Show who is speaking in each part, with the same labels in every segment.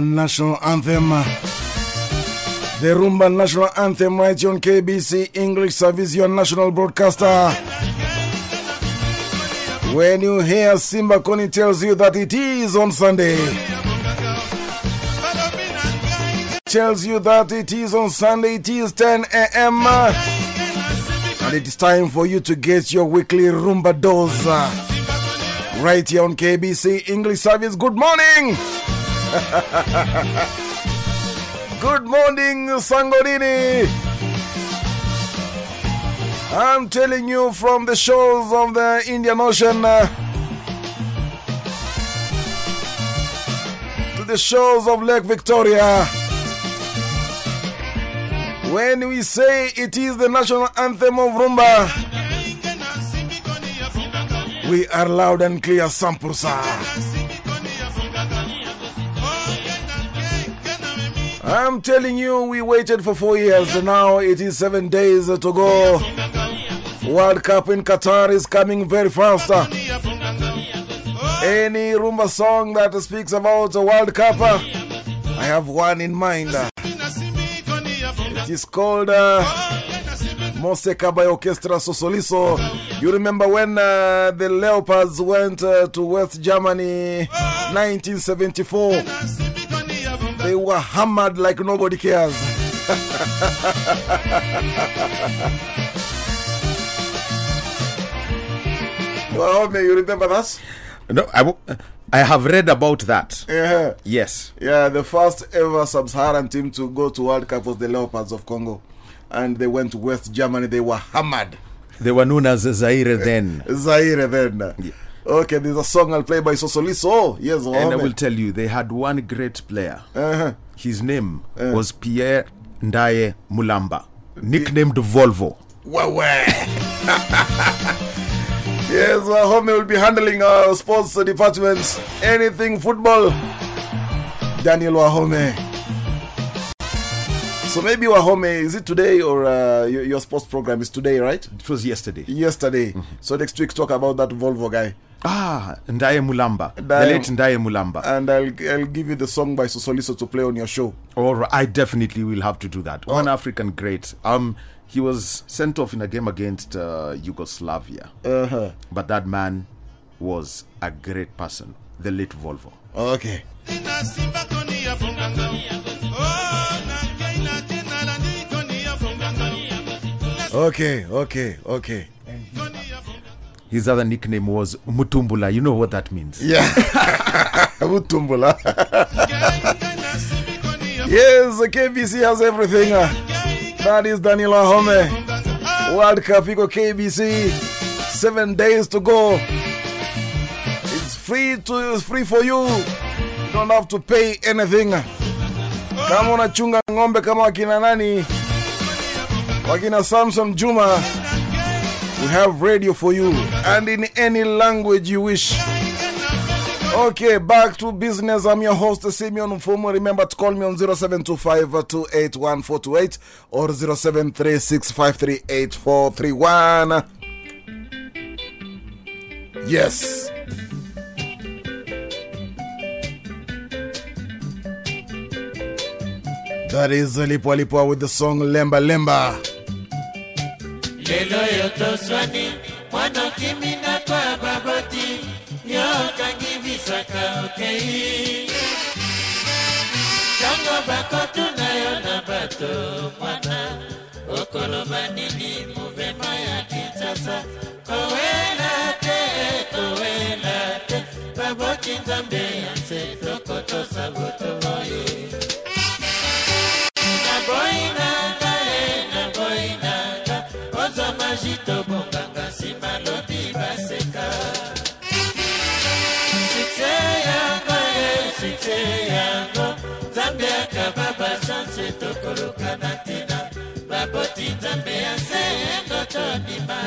Speaker 1: National Anthem. The Rumba National Anthem right here on KBC English Service, your national broadcaster. When you hear Simba Koni tells you that it is on Sunday, tells you that it is on Sunday, it is 10 a.m. And it is time for you to get your weekly Rumba dose. Right here on KBC English Service. Good morning! Good morning, Sangorini. I'm telling you from the shores of the Indian Ocean uh, to the shores of Lake Victoria. When we say it is the national anthem of Rumba, we are loud and clear, Sampursa. I'm telling you, we waited for four years. Now it is seven days to go. World Cup in Qatar is coming very fast. Any Rumba song that speaks about the World Cup, I have one in mind. It is called uh, Moseka by Orchestra Sosoliso. You remember when uh, the Leopards went uh, to West Germany 1974? They were hammered like nobody cares. well, may you remember that?
Speaker 2: No, I, w- I have read about that.
Speaker 1: Yeah.
Speaker 2: Yes.
Speaker 1: Yeah, the first ever sub Saharan team to go to World Cup was the Leopards of Congo. And they went to West Germany. They were hammered.
Speaker 2: They were known as Zaire then.
Speaker 1: Zaire then. Okay, there's a song I'll play by Sosoliso. Oh, yes,
Speaker 2: And I will tell you, they had one great player.
Speaker 1: Uh-huh.
Speaker 2: His name was Pierre Ndaye Mulamba, nicknamed Volvo.
Speaker 1: Wawe. yes, Wahome will be handling our sports department. Anything football. Daniel Wahome. So maybe Wahome, is it today or uh, your, your sports program is today, right?
Speaker 2: It was yesterday.
Speaker 1: Yesterday. So next week, talk about that Volvo guy.
Speaker 2: Ah, Ndaye Mulamba. The late Ndaye Mulamba.
Speaker 1: And I'll, I'll give you the song by Sosoliso to play on your show.
Speaker 2: Or I definitely will have to do that. One African great. Um, he was sent off in a game against uh, Yugoslavia,
Speaker 1: Uh-huh.
Speaker 2: but that man was a great person. The late Volvo.
Speaker 1: Okay. Okay, okay, okay.
Speaker 2: His other nickname was Mutumbula. You know what that means?
Speaker 1: Yeah. Mutumbula. yes, KBC has everything. That is Daniel Wahome. World Cup iko KBC. Seven days to go. It's free to it's free for you. You don't have to pay anything. Kama unachunga ng'ombe kama wakina nani, wakina Samson Juma, we have radio for you and in any language you wish. Okay, back to business. I'm your host, Simeon Mfumo. Remember to call me on 0725 281428 or 0736538431. Yes. That is Lipwa Lipwa with the song Lemba Lemba.
Speaker 3: Lelo yo toswani mwana okimina kwa baboti yo okangi bisaka okei. Ntango bakotuna yo na bato mwana okoloba nini muvema ya kinshasa? Kowela te kowela te baboti nzambe ya nse tokotosa botoboye bachanse tokoluka na ntina. Baboti nzambe ya nse yango tondima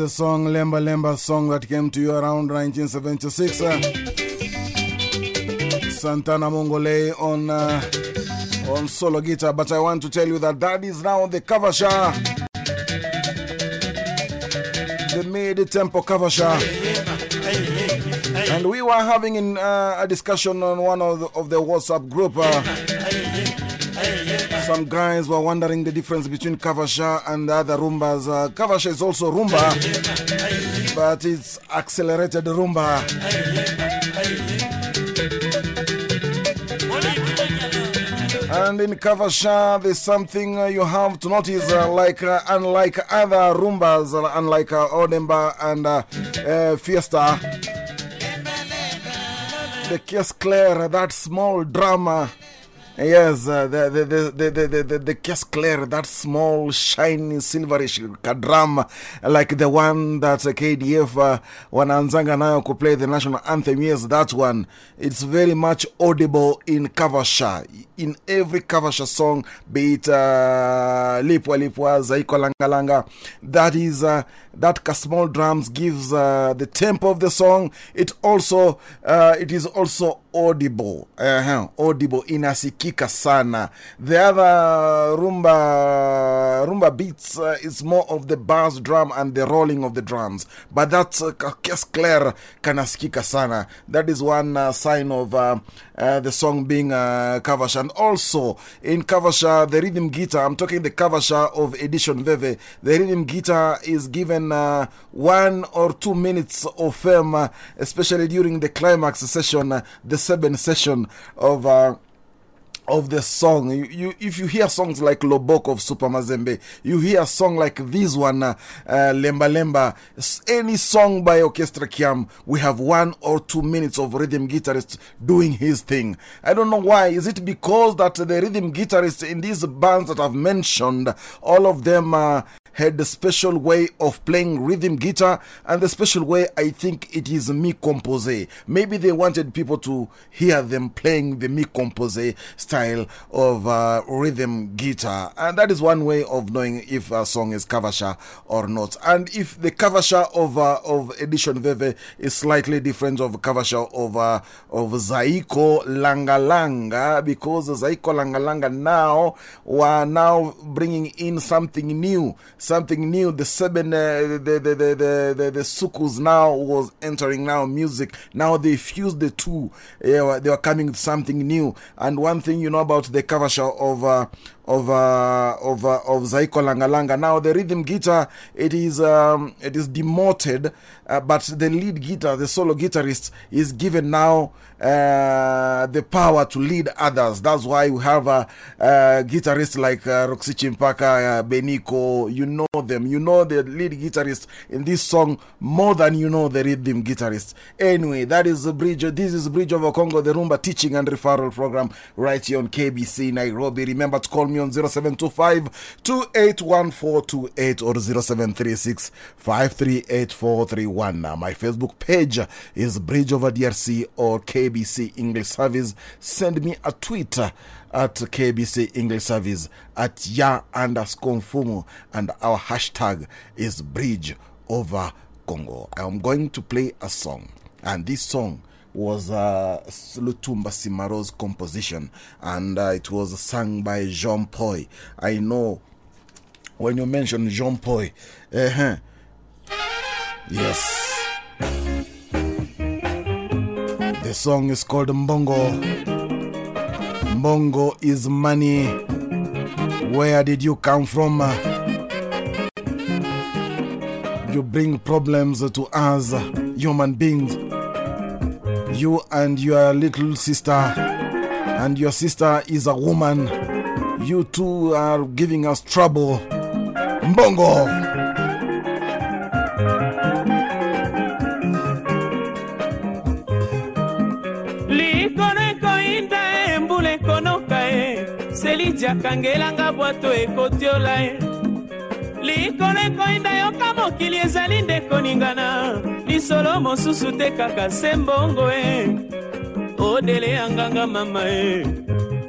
Speaker 1: the song Lemba Lemba song that came to you around 1976. Uh, Santana Mongole on uh, on solo guitar, but I want to tell you that that is now the cover Kavasha, the mid tempo Kavasha. And we were having in, uh, a discussion on one of the, of the WhatsApp group. Some guys were wondering the difference between Kavasha and the other Rumbas. Uh, Kavasha is also Rumba, but it's accelerated Rumba. And in Kavasha, there's something uh, you have to notice, uh, like uh, unlike other Rumbas, uh, unlike uh, Odemba and Fiesta. The caisse claire, that small drama. Yes, uh, the, the, the, the, the, the, the that small, shiny, silverish drum, like the one that KDF uh, wanaanzanga could play the national anthem. Yes, that one. It's very much audible in Kavasha, in every Kavasha song, be it uh, Lipwa Lipwa, Zaiko langa. That is uh, that small drums gives uh, the tempo of the song. It also, uh, it is also audible. Uh -huh, audible, inasikika sana. The other rumba, rumba beats uh, is more of the bass drum and the rolling of the drums. But that's uh, caisse claire kanasikika sana. That is one uh, sign of uh, uh, the song being uh, Kavasha. And also in Kavasha, the rhythm guitar, I'm talking the Kavasha of Edition Veve, the rhythm guitar is given uh, one or two minutes of fame, especially during the climax session, the seven session of. Uh, of the song. You, you, if you hear songs like Lobok of Super Mazembe, you hear a song like this one, uh, Lemba Lemba, any song by Orchestra Kiam, we have one or two minutes of rhythm guitarist doing his thing. I don't know why. Is it because that the rhythm guitarists in these bands that I've mentioned, all of them uh, had the special way of playing rhythm guitar, and the special way I think it is mi compose. Maybe they wanted people to hear them playing the mi compose style of uh, rhythm guitar, and that is one way of knowing if a song is kavasha or not. And if the kavasha of uh, of edition Veve is slightly different of kavasha of uh, of Zaiko Langa Langa, because Zaiko Langa Langa now were now bringing in something new, something new. The seven, uh, the, the, the, the, the, the soukous now was entering now music. Now they fused the two. Were, they were coming with something new. And one thing you know about the kavasha of. Uh, of uh, of uh, of Zaiko Langa Langa. Now the rhythm guitar it is um, it is demoted, uh, but the lead guitar, the solo guitarist, is given now uh, the power to lead others. That's why we have a, guitarist like uh, Roxy Tshimpaka, uh, Beniko. You know them. You know the lead guitarist in this song more than you know the rhythm guitarist. Anyway, that is the bridge. This is the Bridge over Congo, the Rumba teaching and referral program right here on KBC Nairobi. Remember to call me on 0725 281428 or 0736 538431. My Facebook page is Bridge over DRC or KBC English Service. Send me a tweet at KBC English Service at ya underscore mfumu and our hashtag is Bridge over Congo. I am going to play a song, and this song was uh, Lutumba Simaro's composition, and uh, it was sung by Jean Poy. I know when you mention Jean Poy, uh huh. Yes. The song is called Mbongo. Mbongo is money. Where did you come from? You bring problems to us, human beings. You and your little sister, and your sister is a woman. You two are giving us trouble. Mbongo!
Speaker 4: Selidiakangelanga bwato ekotiola e likolo ekoyinda yoka mokili ezali nde koningana lisolo mosusu te kaka se mbongo e odele ya nganga mama e.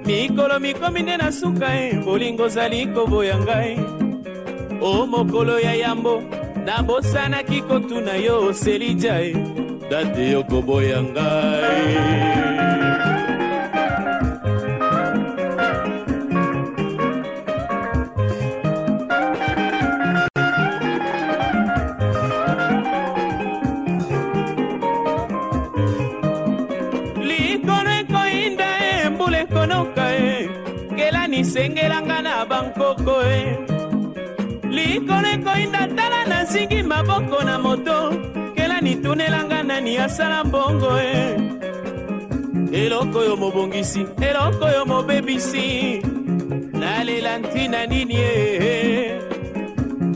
Speaker 4: Mikolo mikomi nde na suka e. Bolingo ozali koboya ngai. O mokolo ya yambo nabosanaki kotuna yo selija e. Date yo koboya ngai bankoko e likolo ekoyinda tala nazingi maboko na moto. Kela nitunelanga nani asala mbongo e eloko oyo mobongisi eloko oyo mobebisi. Nalela ntina nini e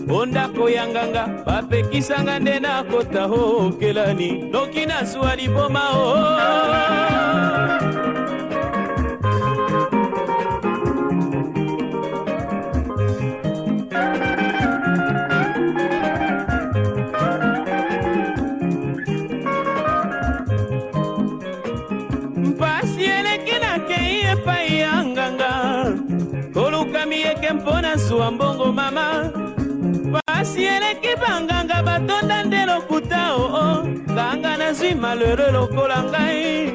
Speaker 4: ondako ya nganga bapekisanga nde nakota o kelani noki nazwa liboma o mpasi mpo nazwa mbongo mama. Pasi eleki banganga batonda nde lokuta oo nganga nazwi malheureux lokola ngai.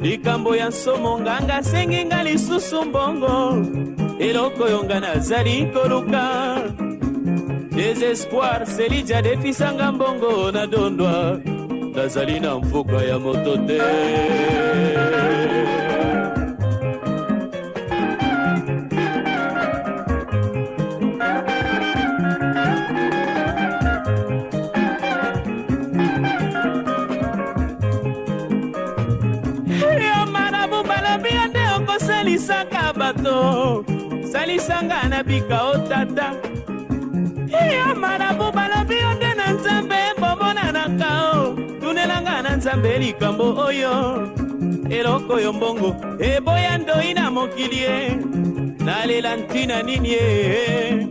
Speaker 4: Likambo ya nsomo nganga asengi nga lisusu mbongo. Eloko oyo nga nazali koluka. Desespoir selija defisanga mbongo nadondwa nazali na mfuka ya moto te bato salisanga na bika o tata. Yo marabu balobi yo nde na nzambe bomonanaka o tunelanga na nzambe likambo oyo eloko oyo mbongo eboya ndoi na mokili e nalela ntina nini e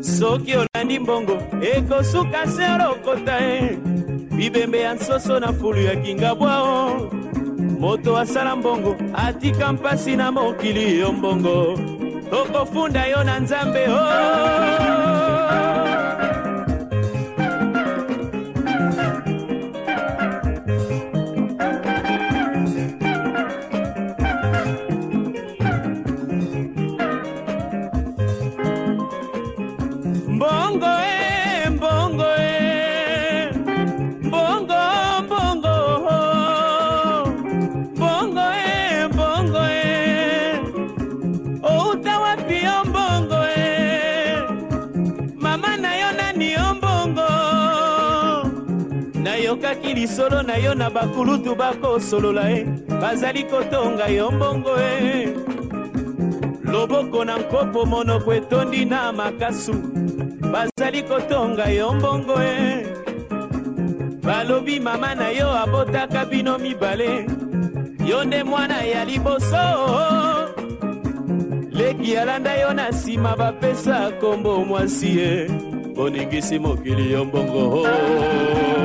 Speaker 4: soki olandi mbongo ekosuka se olokota e bibembe ya nsoso na fulu ya kingabwao moto asala mbongo atika mpasi na mokili yo mbongo. Tokofunda yo na nzambe o mbongo nayokaki lisolo na yo na bakulutu bakosolola e. Bazali kotonga yo mbongo e. Loboko na nkopo monoko etondi na makasu bazali kotonga yo mbongo e. Balobi mama na yo abotaka bino mibale. Yo nde mwana ya liboso. Leki alanda yo na nsima bapesa kombo mwasi ye boningisi mokili yo mbongo mbongo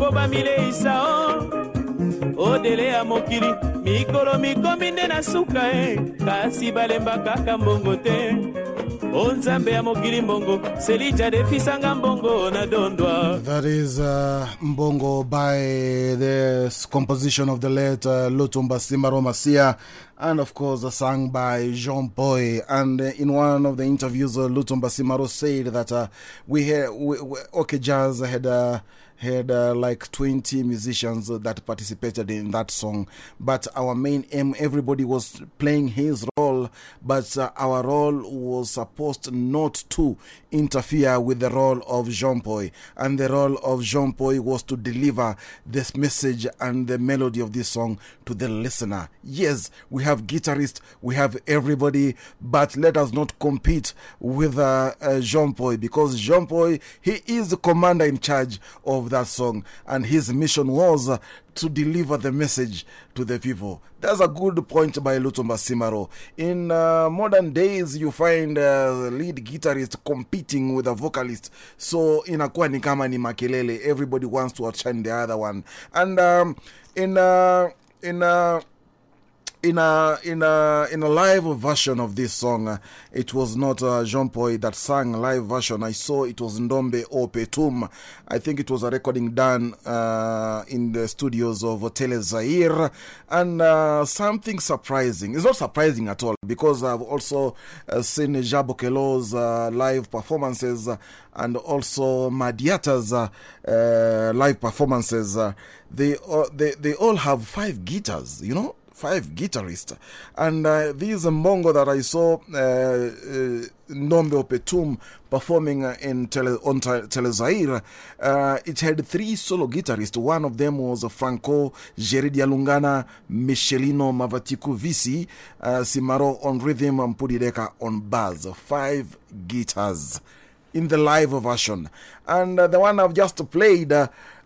Speaker 4: o odele ya mokili mikolo mikomi nde na suka e kasi balemba kaka mbongo te ya mokili mbongo selija defisanga mbongo na dondwa
Speaker 1: That is uh, Mbongo by the composition of the late uh, Lutumba Simaro Masia, and of course, uh, sung by Jean Boy. And uh, in one of the interviews, uh, Lutumba Simaro said that uh, we had, we, we, OK Jazz had. Had uh, like 20 musicians that participated in that song. But our main aim, everybody was playing his role, but uh, our role was supposed not to interfere with the role of Jean Paul. And the role of Jean Paul was to deliver this message and the melody of this song to the listener. Yes, we have guitarists, we have everybody, but let us not compete with uh, uh, Jean Paul because Jean Paul, he is the commander in charge of that song, and his mission was to deliver the message to the people. That's a good point by Lutumba Simaro. In uh, modern days, you find uh, lead guitarist competing with a vocalist. So, inakuwa ni kama ni makelele. Everybody wants to outshine the other one. And um, in, uh, in, uh, in a in a in a live version of this song, uh, it was not uh, Jean Paul that sang live version. I saw it was Ndombe Opetum. I think it was a recording done uh, in the studios of Tele Zaire, and something surprising. It's not surprising at all because I've also seen Jabo Kelo's uh, live performances and also Madiata's live performances. They, they they all have five guitars, you know five guitarists. And uh, this Mbongo that I saw, uh, uh, Ndombe Opetum, performing uh, in tele, on uh, it had three solo guitarists. One of them was Franco Gerry Dialungana, Michelino Mavatiku Visi, uh, Simaro on rhythm, and Pudideka on bass. Five guitars in the live version. And the one I've just played,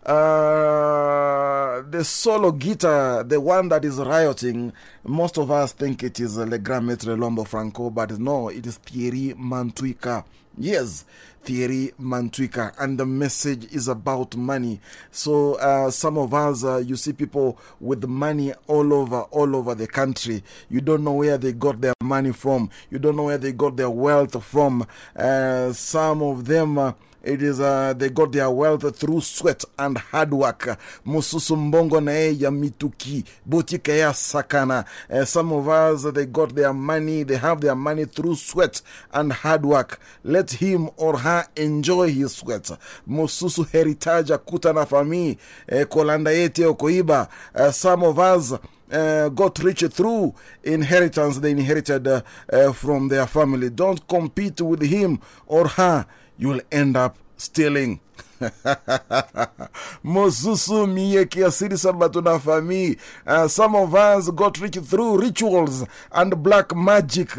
Speaker 1: uh, the solo guitar, the one that is rioting, most of us think it is uh, Le Grand Maître Luambo Franco, but no, it is Thierry Mantuika. Yes, Thierry Mantuika, and the message is about money. So, uh, some of us, uh, you see people with money all over, all over the country. You don't know where they got their money from, you don't know where they got their wealth from. Uh, some of them. It is uh, they got their wealth through sweat and hard work. Mususu mbongo na ya mituki, botika ya sakana. Uh, some of us they got their money, they have their money through sweat and hard work. Let him or her enjoy his sweat. Mususu heritage akuta na fami, uh, kolanda yete okoiba. Uh, some of us uh, got rich through inheritance they inherited uh, uh, from their family. Don't compete with him or her. You'll end up stealing. Mosusu miye kiasiri sana tuna fami. Uh, some of us got rich through rituals and black magic,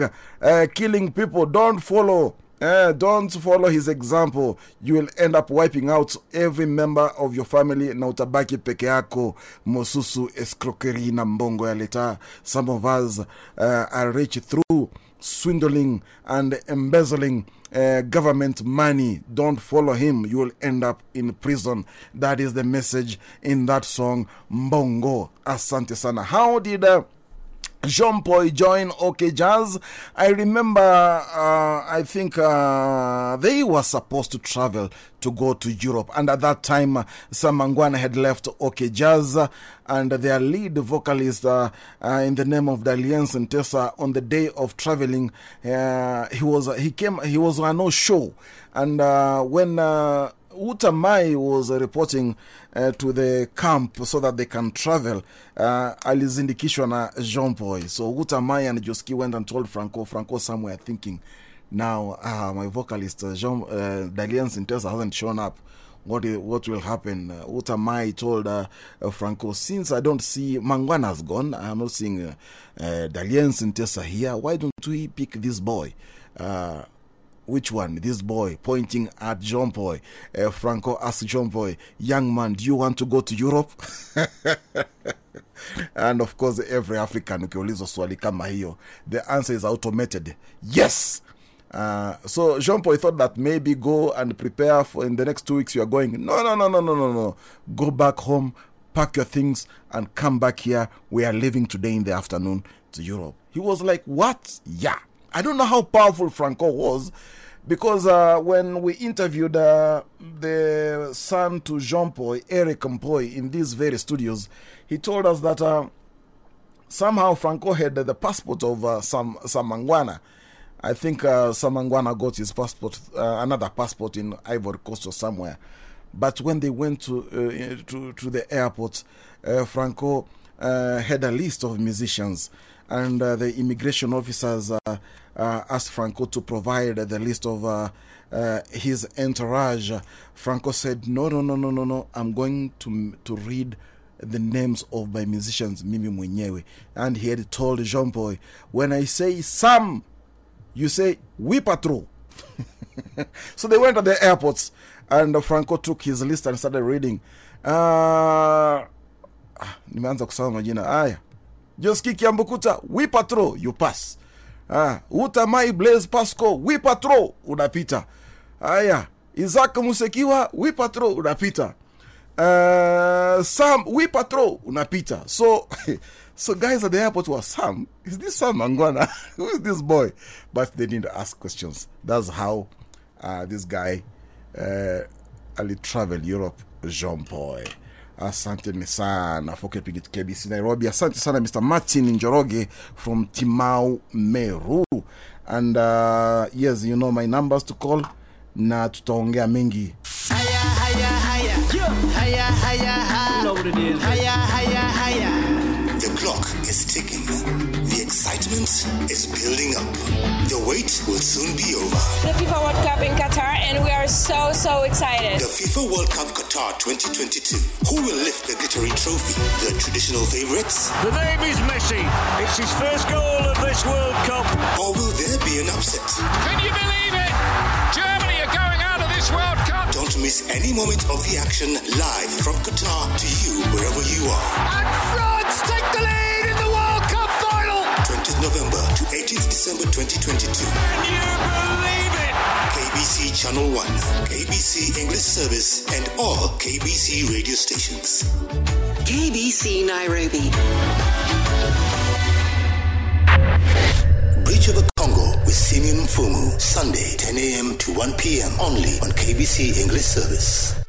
Speaker 1: uh, killing people. Don't follow. Uh, don't follow his example. You will end up wiping out every member of your family na utabaki peke yako. Mosusu escroquerie na mbongo ya leta. Some of us uh, are rich through swindling and embezzling uh, government money. Don't follow him. You will end up in prison. That is the message in that song, Mbongo. Asante sana. How did. Uh, Jean Paul join OK Jazz. I remember, uh, I think uh, they were supposed to travel to go to Europe, and at that time, uh, Sam Mangwana had left OK Jazz, uh, and their lead vocalist, uh, uh, in the name of Dalian Santesa, on the day of traveling, uh, he was he came he was on no show, and uh, when. Uh, Wuta Mayi was uh, reporting uh, to the camp so that they can travel. Uh, alizindikishwa na Jean Paul. So Wuta Mayi and Josky went and told Franco, Franco somewhere thinking, now uh, my vocalist uh, Jean uh, Dalian Sintesa hasn't shown up. What, what will happen? Uh, Wuta Mayi told uh, uh, Franco, since I don't see Mangwana's gone, I'm not seeing uh, uh, Dalian Sintesa here, why don't we pick this boy? Which one? This boy pointing at John Boy. Uh, Franco asked John Boy, Young man, do you want to go to Europe? and of course every african ukiulizwa swali kama hiyo the answer is automated yes! Uh, so jean paul thought that maybe go and prepare for in the next two weeks you are going. No no no no no no no. Go back home pack your things and come back here. We are leaving today in the afternoon to europe. He was like what? Yeah i don't know how powerful franco was because uh, when we interviewed uh, the son to Jean Paul, Eric Mpoy, in these very studios, he told us that uh, somehow Franco had the passport of uh, Sam, Samangwana. I think uh, Sam Mangwana got his passport, uh, another passport in Ivory Coast or somewhere. But when they went to, to, to the airport, Franco had a list of musicians, and the immigration officers asked Franco to provide the list of uh, uh, his entourage. Franco said, No, no, no, no, no, no. I'm going to, to read the names of my musicians, Mimi Mwenyewe. And he had told Jean Paul, When I say Sam, you say, We patrol. so they went to the airports, and Franco took his list and started reading. Uh, ah, nimeanza kusoma majina josky kiambukuta we patrol you pass ah, utamai blaze pasco we patrol unapita. Haya isaac musekiwa we patrol unapita. Uh, sam we patrol unapita. So so guys at the airport were sam is this sam mangwana who is this boy? But they didn't ask questions. That's how uh, this guy uh, ali travel europe jean paul asante sana Foke Pigit kbc nairobi asante sana mr martin njoroge from timau meru and uh, yes you know my numbers to call na tutaongea mengi
Speaker 2: haya, haya, haya. Haya, haya, haya. You know what it is. Higher,
Speaker 5: excitement is building up. The wait will soon be over.
Speaker 6: the FIFA World Cup in Qatar, and we are so, so excited.
Speaker 5: The FIFA World Cup Qatar 2022. Who will lift the glittering trophy? The traditional favorites?
Speaker 7: The name is Messi. It's his first goal of this World Cup.
Speaker 5: Or will there be an upset?
Speaker 8: Can you believe it? Germany are going out of this World Cup.
Speaker 5: Don't miss any moment of the action live from Qatar to you wherever you are.
Speaker 8: And France take the lead
Speaker 5: November to 18th December 2022.
Speaker 7: Can you believe it?
Speaker 5: KBC Channel 1, KBC English Service, and all KBC radio stations.
Speaker 9: KBC Nairobi.
Speaker 5: Bridge of the Congo with Simeon Fumu, Sunday, 10 a.m. to 1 p.m. only on KBC English Service.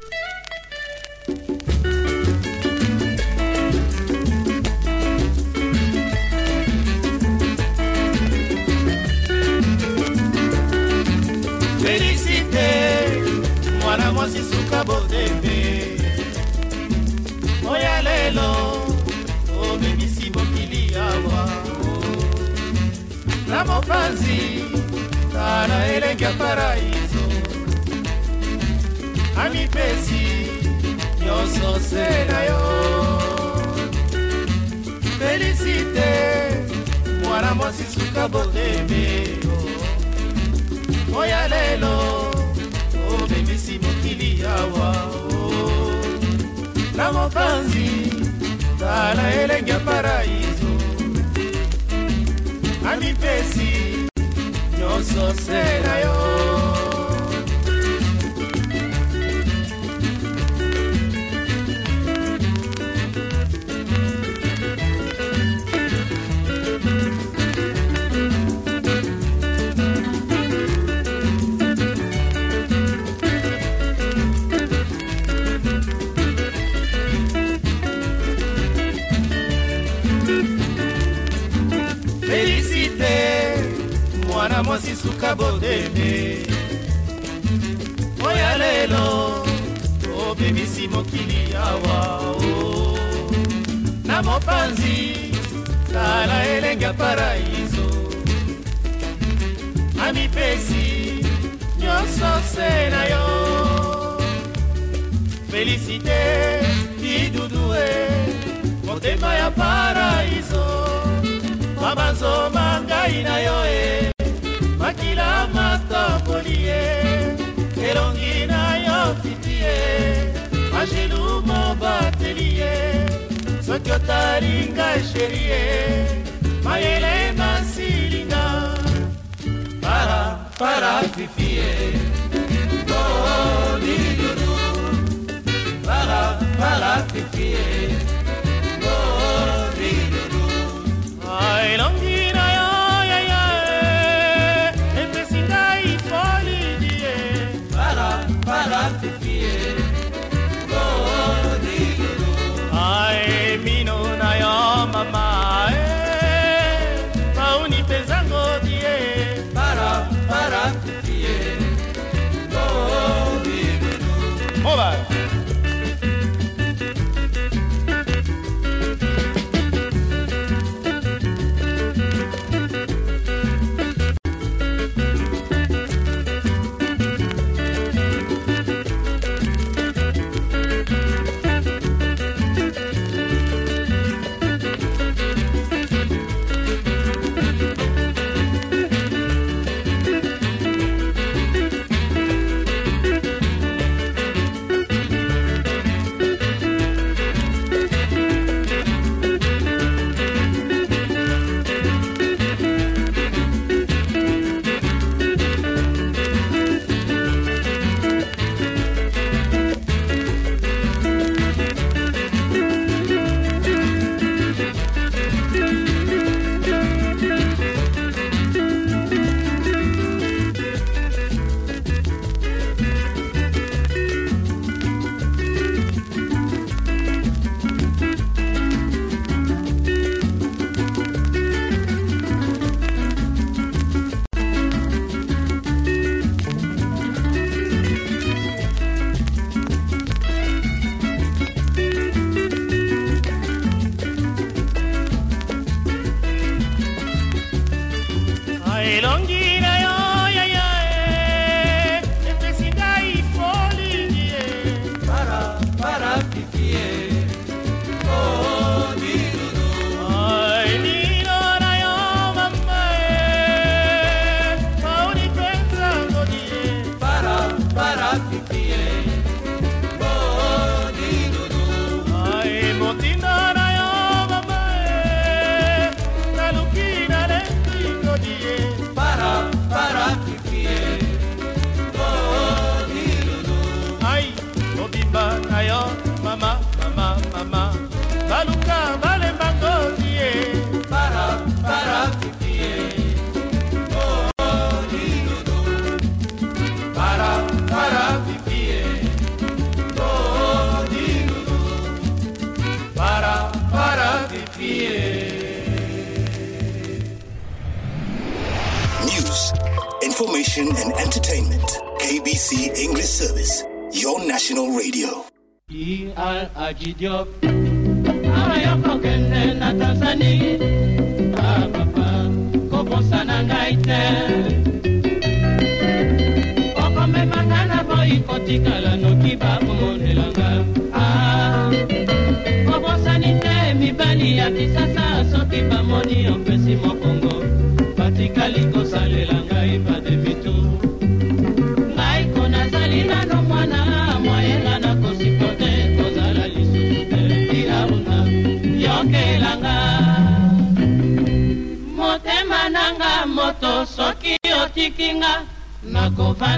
Speaker 10: Mwasi suka botembe oya lelo omemisi mokili awa na mopanzi tala elenge ya paraiso. Amipesi nyonso se na yo. Felicite mwana mwasi suka botembe oh. oya lelo omemisi mokili awa o. Oh. na mopanzi tala elenge paraiso amipesi nyonso se na yo mwana mwasi suka bodeme oya lelo obebisi mokili awa o. Na mopanzi tala elenge ya paraiso. Amipesi nyonso se na yo. Felicite idudue motema ya paraiso. Mabanzoma ngai na yo e. makila yotaringa sherie mayele masilinga. Para para fifie. Oh, para para Tragédie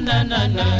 Speaker 10: na na na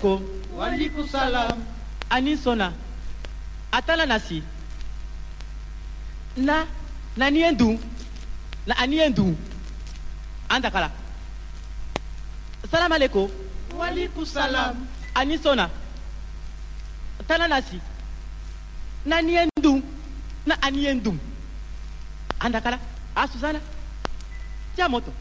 Speaker 11: salam aleykum walikum salam ani sɔnna a tala na si na na ni ye n dun na ani ye n dun an dakala salam aleykum walikum salam ani sɔnna tala na si na ni ye n dun na ani ye n dun an dakala a susana ja moto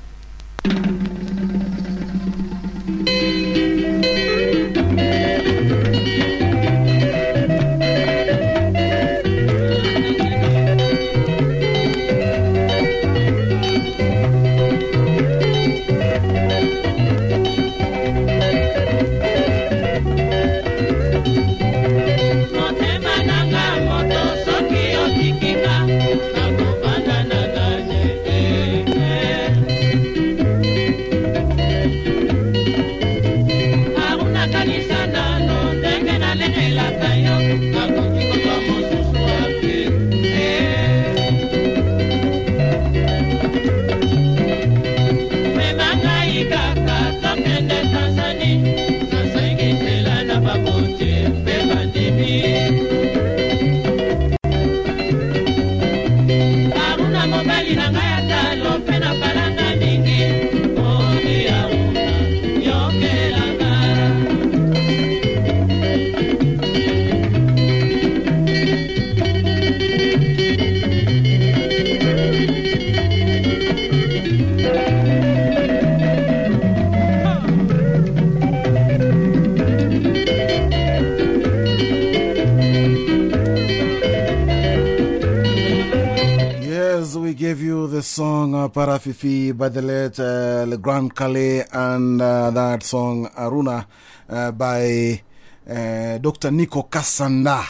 Speaker 1: Parafifi by the late uh, Le Grand Kallé and uh, that song Aruna uh, by uh, Dr. Nico Kasanda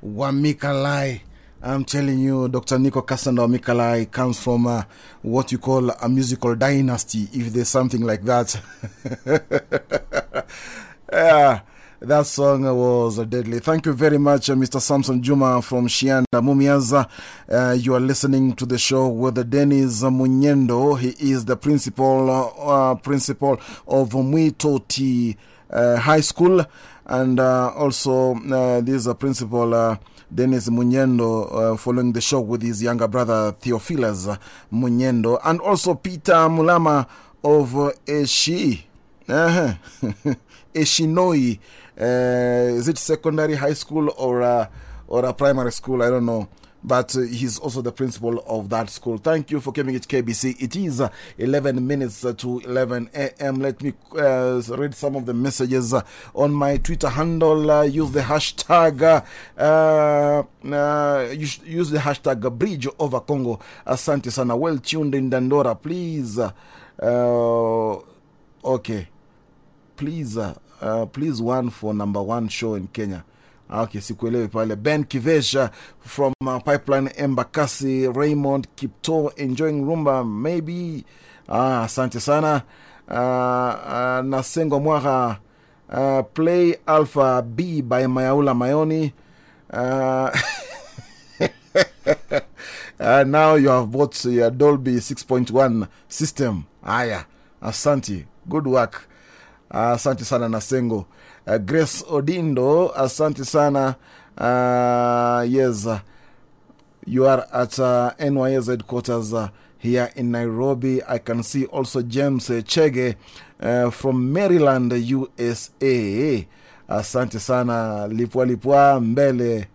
Speaker 1: wa Mikalayi. I'm telling you, Dr. Nico Kasanda wa Mikalayi comes from uh, what you call a musical dynasty, if there's something like that. yeah. That song was deadly. Thank you very much, uh, Mr. Samson Juma from Shianda Mumiaza. Uh, you are listening to the show with Dennis Munyendo. He is the principal uh, principal of Mwitoti uh, High School, and uh, also uh, this is a principal. Uh, Dennis Munyendo uh, following the show with his younger brother Theophilus Munyendo, and also Peter Mulama of Eshi. Uh-huh. Eshinoi. Uh, is it secondary high school or a, or a primary school? I don't know. But uh, he's also the principal of that school. Thank you for coming to KBC. It is uh, 11 minutes to 11 a.m. Let me uh, read some of the messages on my Twitter handle. Use the hashtag, uh, use, use the hashtag bridge over Congo. Asante sana. Well tuned in Dandora. Please. Uh, okay. Please. Uh, please one for number one show in Kenya. Okay, sikuelewi pale. Ben Kivesha from uh, Pipeline Embakasi, Raymond Kipto enjoying rumba maybe. Ah, asante sana. Uh, uh, Nasengo uh, play Alpha B by Mayaula Mayoni. Uh, uh, now you have bought your Dolby 6.1 system. Aya, asante. Good work. Asante sana Nasengo. Uh, Grace Odindo, asante sana. Uh, uh, you are at uh, NYS headquarters uh, here in Nairobi. I can see also James Chege uh, from Maryland, USA. Asante sana. Lipwa Lipwa Mbele.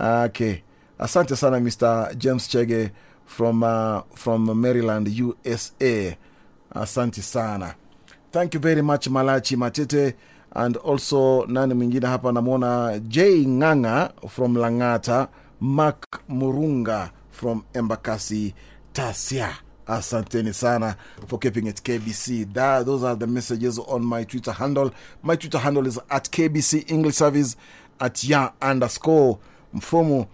Speaker 1: Okay. Asante sana, Mr. James Chege from, uh, from Maryland, USA. Asante sana. Thank you very much Malachi Matete and also nani mwingine hapa namwona J Nganga from Langata, mak Murunga from Embakasi Tasia. Asanteni sana for keeping it KBC. That, those are the messages on my Twitter handle. My Twitter handle is at KBC English Service at ya underscore mfumu.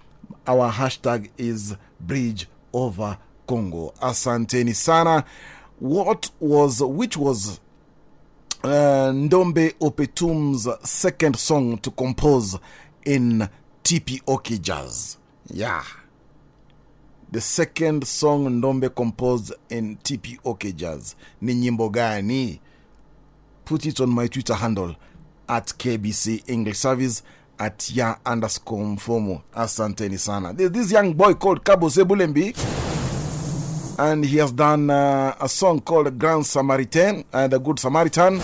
Speaker 1: Our hashtag is bridge over Congo. Asanteni sana. What was, which was uh, Ndombe Opetum's second song to compose in TPOK Jazz? Yeah. The second song Ndombe composed in TPOK Jazz. Ni nyimbo gani? Put it on my Twitter handle at KBC English Service at ya underscore mfomo. Asanteni sana. There's this young boy called Kabo Sebulembi. And he has done uh, a song called Grand Samaritan, uh, The Good Samaritan.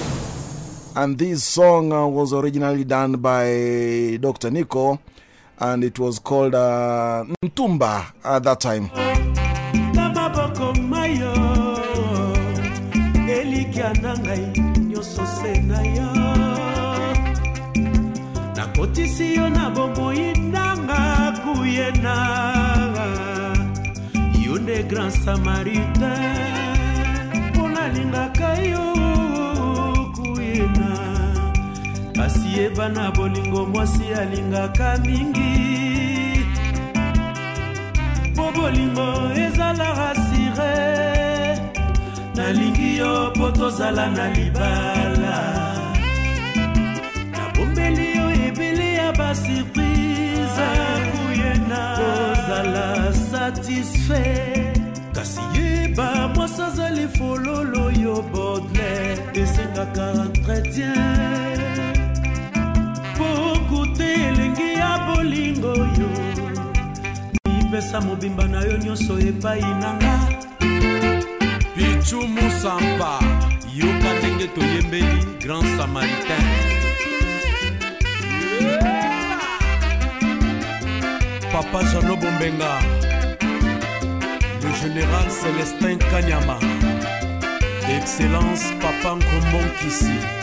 Speaker 1: And this song uh, was originally done by Dr. Nico. And it was called Ntumba at that time.
Speaker 12: na nanga kuyena nde grand samaritain mpo nalingaka yo kuyena kasi yeba na bolingo mwasi alingaka mingi. Mpo bolingo ezalaka sire nalingi yo mpo tozala na libala. Nabombeli yo ebele ya basurprise kuyena kozala satisfait kasi yeba mwasi azali fololo yo bodle esengaka entretien mpo kute elengi ya bolingo yo. Mipesa mobimba na yo nyonso epai nanga.
Speaker 13: Pichu musampa yoka ndenge toyembeli grand samaritain. Papa jano bombenga le général célestin kanyama. Excellence papa nkomonkisi
Speaker 12: boner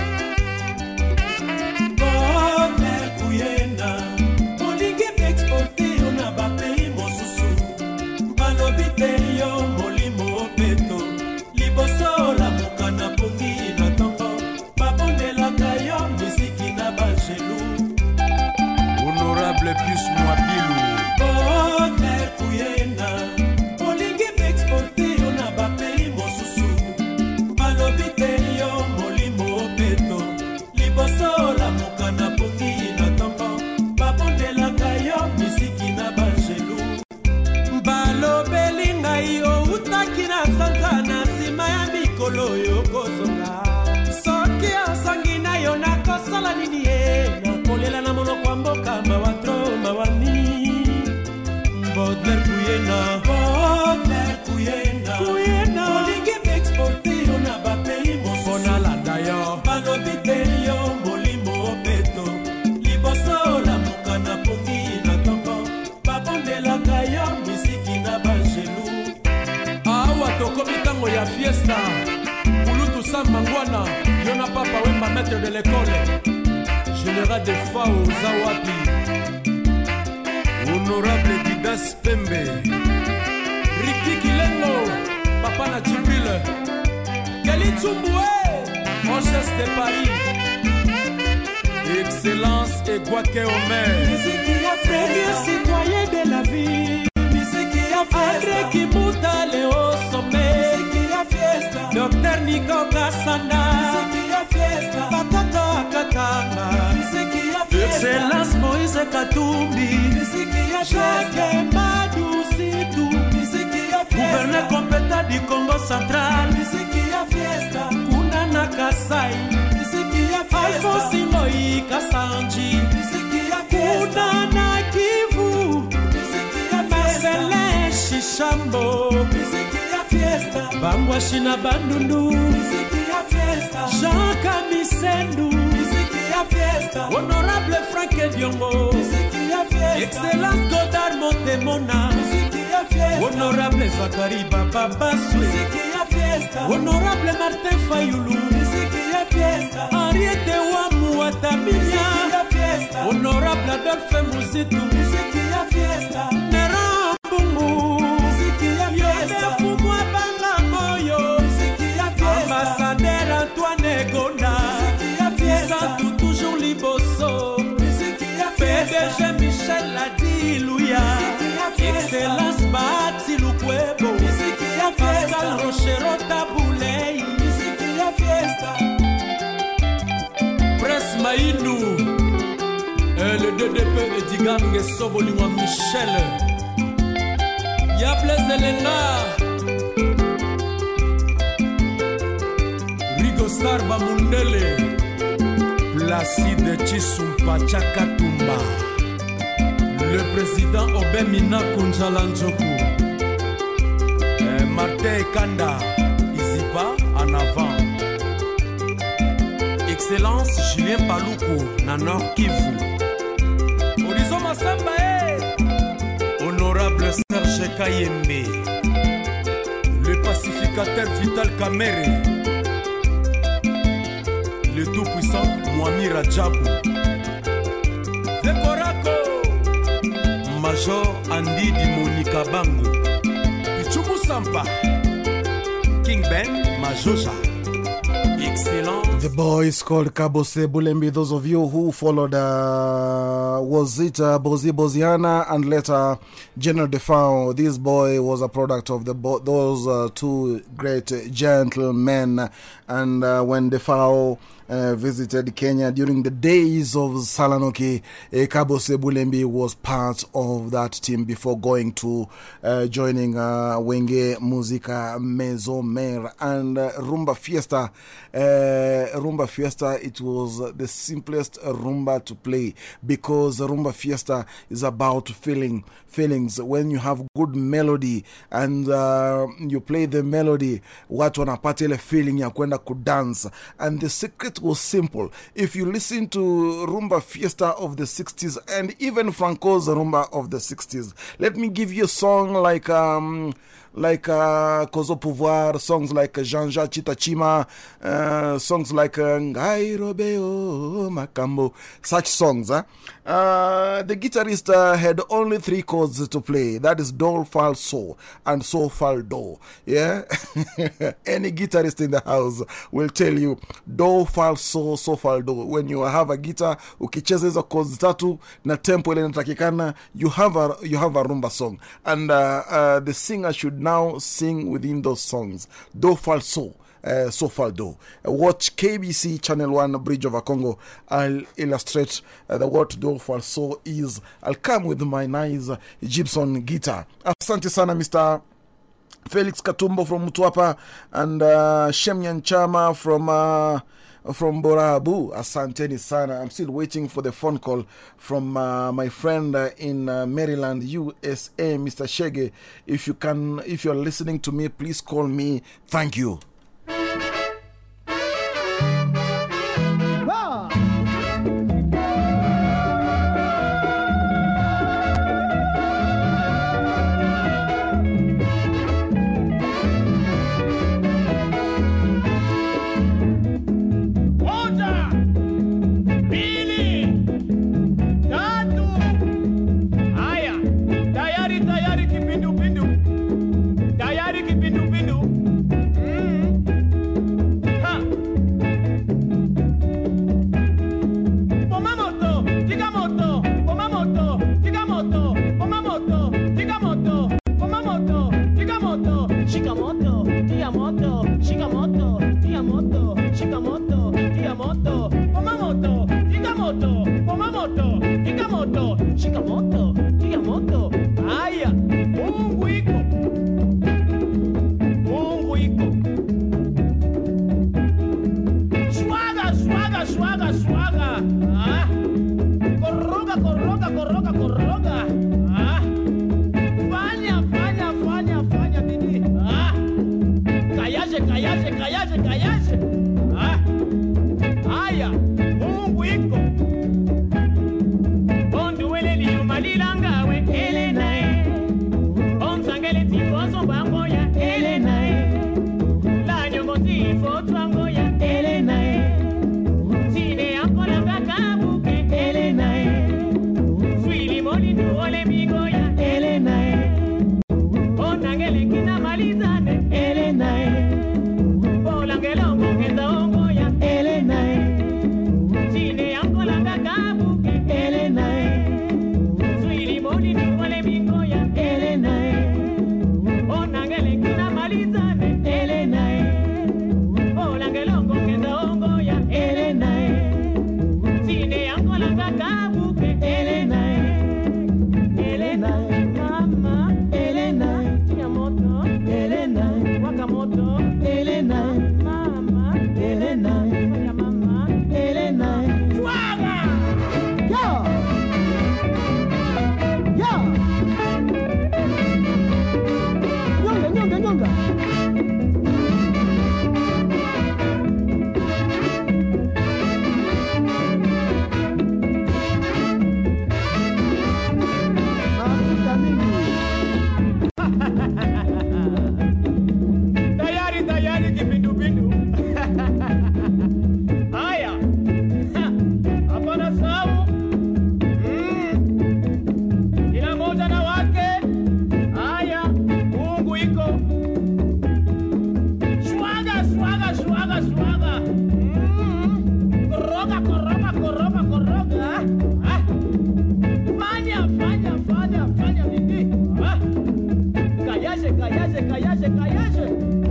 Speaker 12: nakosala nini ye? Nakolela na monoko ya mboka mawatro mawami bodler kuyena. Bodler kuyena. Kuyena. Olingi exporte yo na bapei mosusu
Speaker 13: nalanda yo.
Speaker 12: Balobi te yo molimo opeto liboso olamuka na pongi na ntongo babondelaka yo misiki na bangelu
Speaker 13: awa tokomi ntango ya fiesta. Kulutu sambangwana yo na papa wemba maître de l'école général des FAO Zawapi, honorable Didas Pembe, Riki Kilengo, Papa Natubile, Kalitsumboue, Manchester de Paris, Excellence et
Speaker 12: Guaké Omer, premier citoyen de la ville, André Léo Sommet, Docteur Nico Kassana, Patata Katana. Moise katumbi misiki ya jacques madusitu misiki ya fiesta gouverneur compétent du congo central. Misiki ya fiesta kuna na kasai. Misiki ya fiesta alfonsi moi kasanji misiki ya fiesta kuna na kivu. Misiki ya marcelin shishambo. Misiki ya fiesta bangwashi na bandundu. Misiki ya fiesta jean kamisendu ya fiesta. Honorable frank misiki ya fiesta excellence godard montemona ya fiesta honorable zakari bababasu misiki ya fiesta honorable martin fayulu ya fiesta henriete wamu wataminya ya fiesta honorable adolphe muzitu misiki ya fiesta
Speaker 13: Maïndou, eh, et le DDP Edigan Sobolingwa Michel, Yables Elena, Rigostar Bamundele, Placide Chisumpa Chakatumba, le président Obemina Kunjalanjoku, eh, Martin Kanda, Izipa en avant. Excellence julien paluku na nord kivu. Horizon masamba e honorable serge kayembe. Le pacificateur vital kamere le tout-puissant Mwami Rajabu. Zekorako Major Andidi Monika Bangu Ichubu Sampa King Ben Majoja. Excellent
Speaker 1: The boy is called Kabose Bulembi. Those of you who followed, uh, was it uh, Bozi Boziana and later General Defao? This boy was a product of the those uh, two great gentlemen. And uh, when Defao uh, visited Kenya during the days of Salanoki, Kabose Bulembi was part of that team before going to uh, joining uh, Wenge Musica Maison Mère and uh, Rumba Fiesta. Uh, Rumba Fiesta, it was the simplest rumba to play because Rumba Fiesta is about feeling feelings. When you have good melody and you play the melody, watu wanapata ile feeling ya kwenda kudance. And the secret was simple. If you listen to Rumba Fiesta of the 60s and even Franco's Rumba of the 60s, let me give you a song like. Um, like uh, Kozo Pouvoir, songs like Jean-Jacques Chitachima, uh, songs like uh, Ngai Robeo Makambo, such songs. Huh? Uh, the guitarist uh, had only three chords to play that is Do, Fal, So, and So, Fal, Do. Yeah? Any guitarist in the house will tell you Do, Fal, So, So, Fal, Do. When you have a guitar, ukicheza hizo chords tatu na tempo ile inatakikana, you have a, you have a rumba song. And uh, uh, the singer should now sing within those songs. Do, Fal, So. Uh, so far though. Watch KBC Channel 1 Bridge over Congo. I'll illustrate uh, the what do for so is. I'll come with my nice Gibson guitar. Asante sana, Mr. Felix Katumbo from Mutwapa and uh, Shemyan Chama from. Uh, from Borabu, Asanteni Sana. I'm still waiting for the phone call from my friend in Maryland, USA, Mr. Chege. If you can, if you're listening to me, please call me. Thank you. callarse, callarse.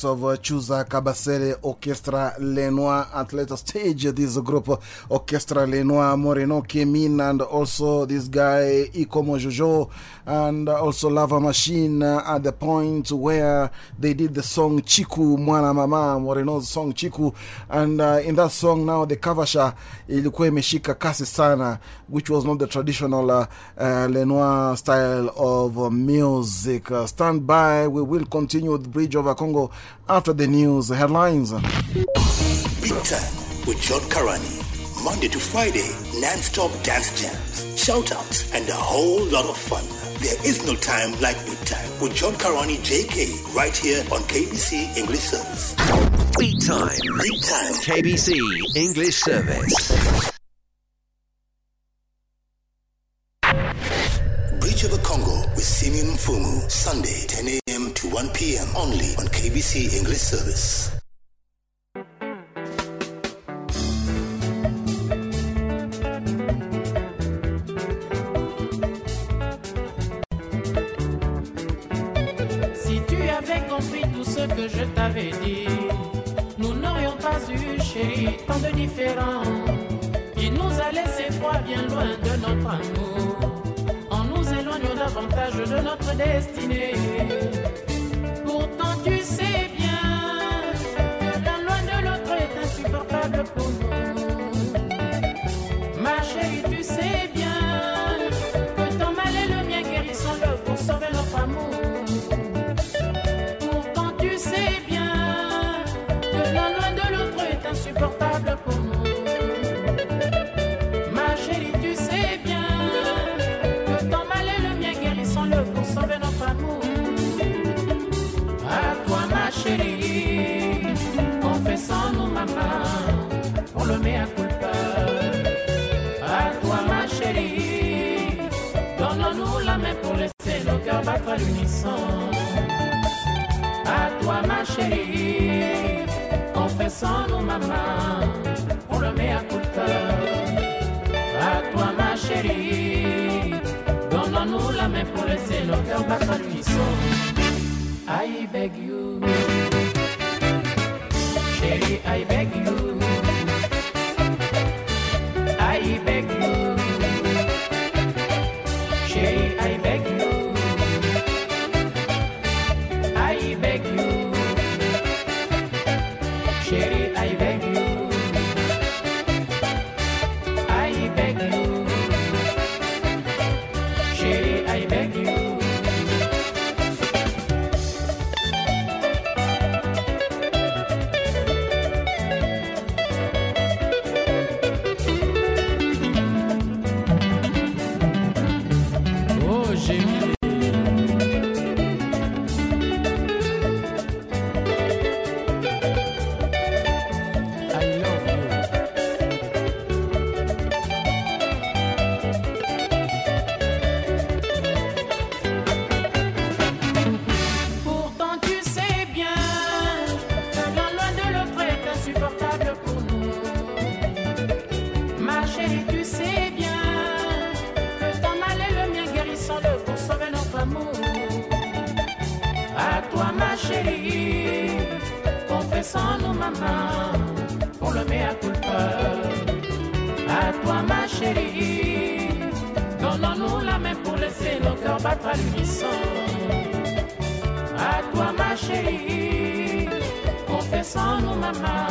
Speaker 1: Likes of Chuza Kabasele Orchestra Lenoir at later stage. This group Orchestra Lenoir Moreno came in, and also this guy Ikomo Jojo, and also Lava Machine uh, at the point where they did the song Chiku Mwana Mama Moreno's song Chiku, and uh, in that song now the kavasha ilikuwa imeshika kasi sana, which was not the traditional uh, uh, Lenoir style of uh, music. Uh, stand by, we will continue with Bridge over Congo after the news headlines.
Speaker 5: Big Time with John Karani. Monday to Friday, non-stop dance jams, shout-outs, and a whole lot of fun. There is no time like Big Time with John Karani JK right here on KBC English Service.
Speaker 14: Beat Time.
Speaker 5: Big Time.
Speaker 14: KBC English Service.
Speaker 5: Fumu, Sunday, 10 a.m. to 1 p.m. only on KBC English Service.
Speaker 10: Si tu avais compris tout ce que je t'avais dit, nous n'aurions pas eu, chérie, tant de différents qui nous a laissé froid bien loin de notre amour, davantage de notre destinée. Pourtant, tu sais bien que l'un loin de l'autre est insupportable pour nous. Battre à. À toi ma chérie, confessons-nous maman, pour le mea culpa. À toi ma chérie. donnons-nous la main pour laisser nos cœurs battre à. I beg you, chérie, I beg you. I beg you, battre à l'unisson. À toi ma chérie, confessons-nous maman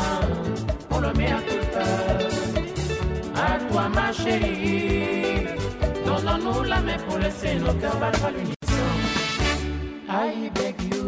Speaker 10: pour le mea culpa. À toi ma chérie, donnons-nous la main pour laisser nos cœurs battre à l'unisson. I beg you,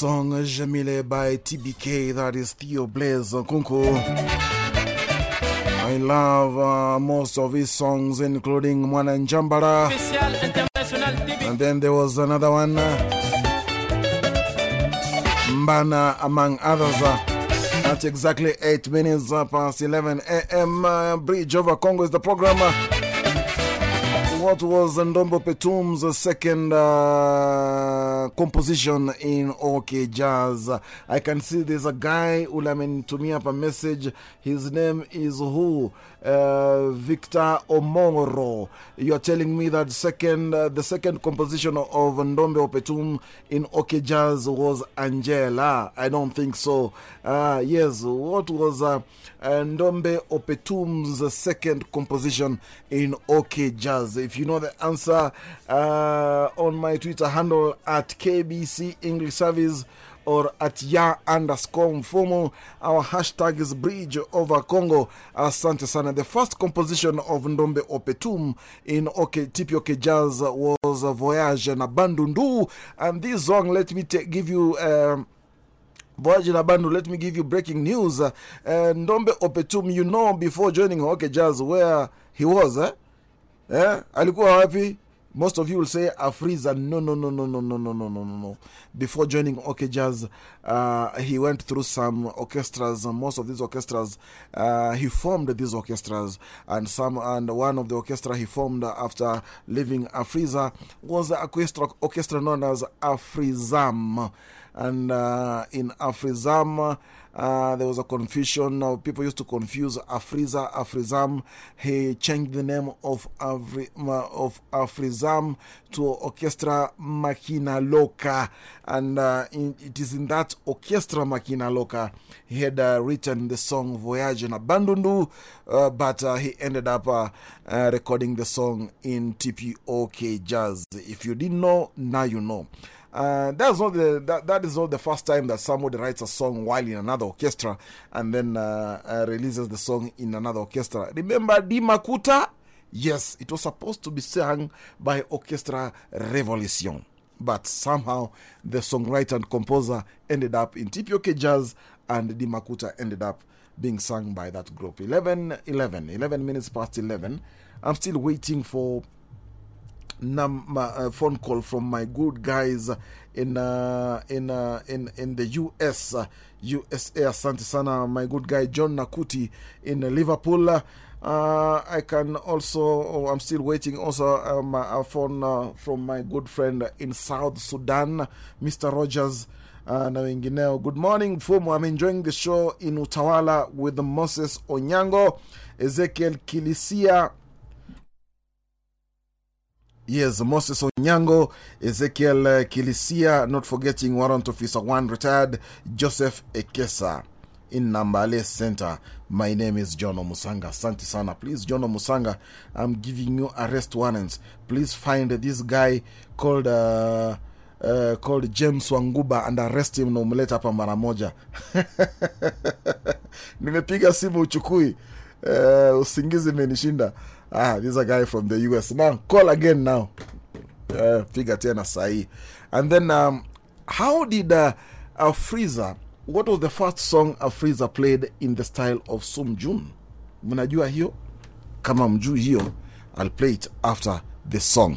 Speaker 1: song Jamile by TBK, that is Theo Blaze Kunku. I love uh, most of his songs, including Mwana Njambara. And then there was another one, Mbana, among others. At exactly 8 minutes past 11 a.m., uh, Bridge over Congo is the program. What was Ndombe Opetum's second uh, composition in OK Jazz? I can see there's a guy who to me up a message. His name is who? Uh, Victor Omoro. You're telling me that second, uh, the second composition of Ndombe Opetum in OK Jazz was Angela. I don't think so. Uh, yes, what was uh, Ndombe Opetum's second composition in OK Jazz? If you know the answer, uh, on my Twitter handle at KBC English Service or at ya underscore mfumo. Our hashtag is bridge over Congo. Asante sana. The first composition of Ndombe Opetum in OK, TPOK Jazz was Voyage na Bandundu. And this song, let me give you. Um, Voyage na Bandu, let me give you breaking news. Uh, Ndombe Opetum, you know, before joining OK Jazz, where he was, eh? Eh? Alikuwa wapi? Most of you will say Afrisa. No, no, no, no, no, no, no, no, no, no, no. Before joining OK Jazz, uh, he went through some orchestras. Most of these orchestras, uh, he formed these orchestras, and some and one of the orchestra he formed after leaving Afrisa was the orchestra, orchestra known as Afrizam. And uh, in Afrizam, uh, there was a confusion. Uh, people used to confuse Afrisa, Afrizam. He changed the name of, Afri, of Afrizam to Orchestra Makina Loka. And uh, in, it is in that Orchestra Makina Loka he had written the song Voyage na Bandundu, uh, but he ended up recording the song in TPOK Jazz. If you didn't know, now you know. Uh, that's not the, that, that is not the first time that somebody writes a song while in another orchestra and then uh, uh, releases the song in another orchestra. Remember Di Makuta? Yes, it was supposed to be sung by Orchestra Revolution. But somehow the songwriter and composer ended up in TPOK Jazz and Di Makuta ended up being sung by that group. 11, 11, 11 minutes past 11. I'm still waiting for num uh, phone call from my good guys in uh, in uh, in in the US uh, USA asante sana my good guy John Nakuti in Liverpool. Uh, I can also oh, I'm still waiting also um, a phone uh, from my good friend in South Sudan Mr. Rogers. Uh, na wengineo. Good morning Fumo I'm enjoying the show in Utawala with Moses Onyango Ezekiel Kilisia Yes, Moses Onyango, Ezekiel Kilisia, not forgetting Warrant Officer 1 retired, Joseph Ekesa in Nambale Center. My name is John Omusanga. Santi sana. Please, John Omusanga, I'm giving you arrest warrants. Please find this guy called. Uh, uh, called James Wanguba and arrest him na umlete hapa mara moja. Nimepiga simu uchukui. Uh, usingizi imenishinda. Ah, this is a guy from the US. Man, call again now. Uh, piga tena sahi. And then, um, how did uh, Afriza, what was the first song Afriza played in the style of Sum Jun? Mnajua hiyo? Kama mjui hiyo, I'll play it after the song.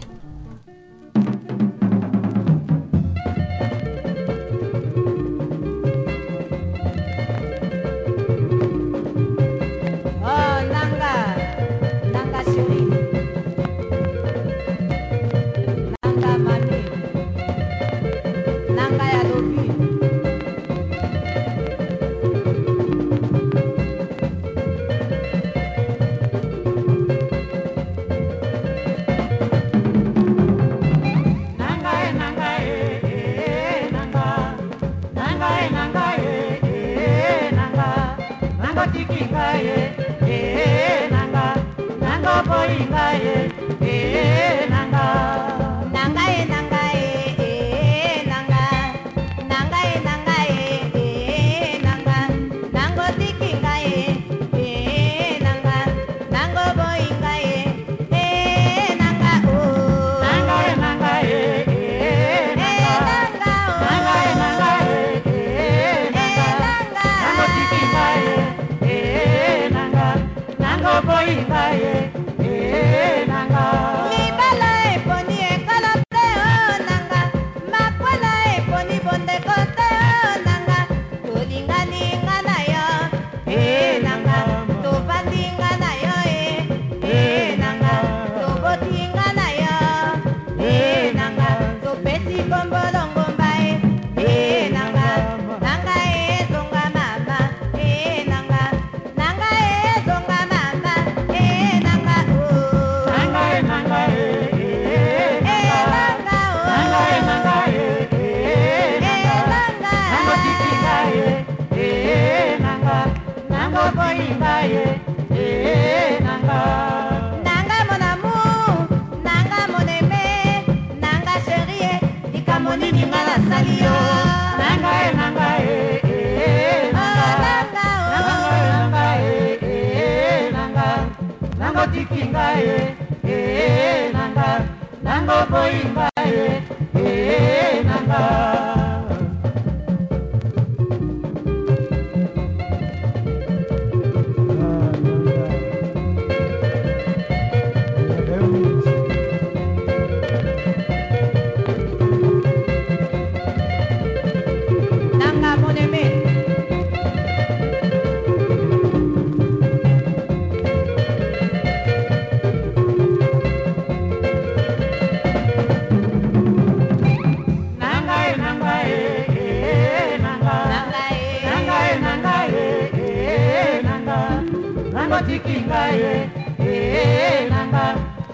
Speaker 15: boyinga ye ee nanga.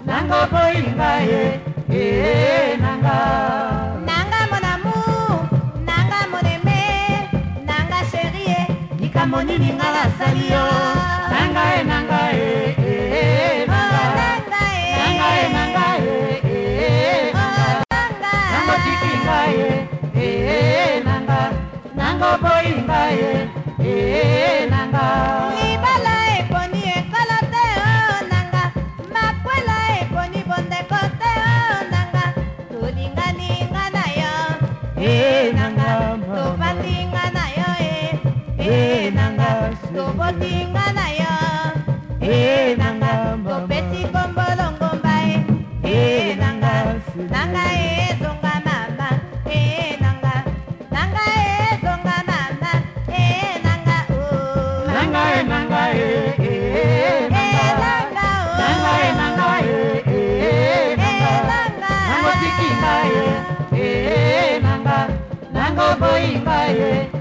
Speaker 15: Nanga boyinga ye ee nanga.
Speaker 16: Nanga mon amour nanga mon aime nanga sheri ye
Speaker 15: likambo nini nga basali yo. Nanga ye nanga ye ee nanga. Oh, nanga ye. Nanga ye ee oh, nanga. nanga. Tikinga ye ee nanga. Nanga boyinga ye ee nanga.
Speaker 16: Nanga toboti nga na yo. E nanga topesi kombolo ngomba e e nanga nanga ezonga mama. E nanga nanga ezonga mama. E nanga o
Speaker 15: nanga e nanga e eh nanga. Nanga e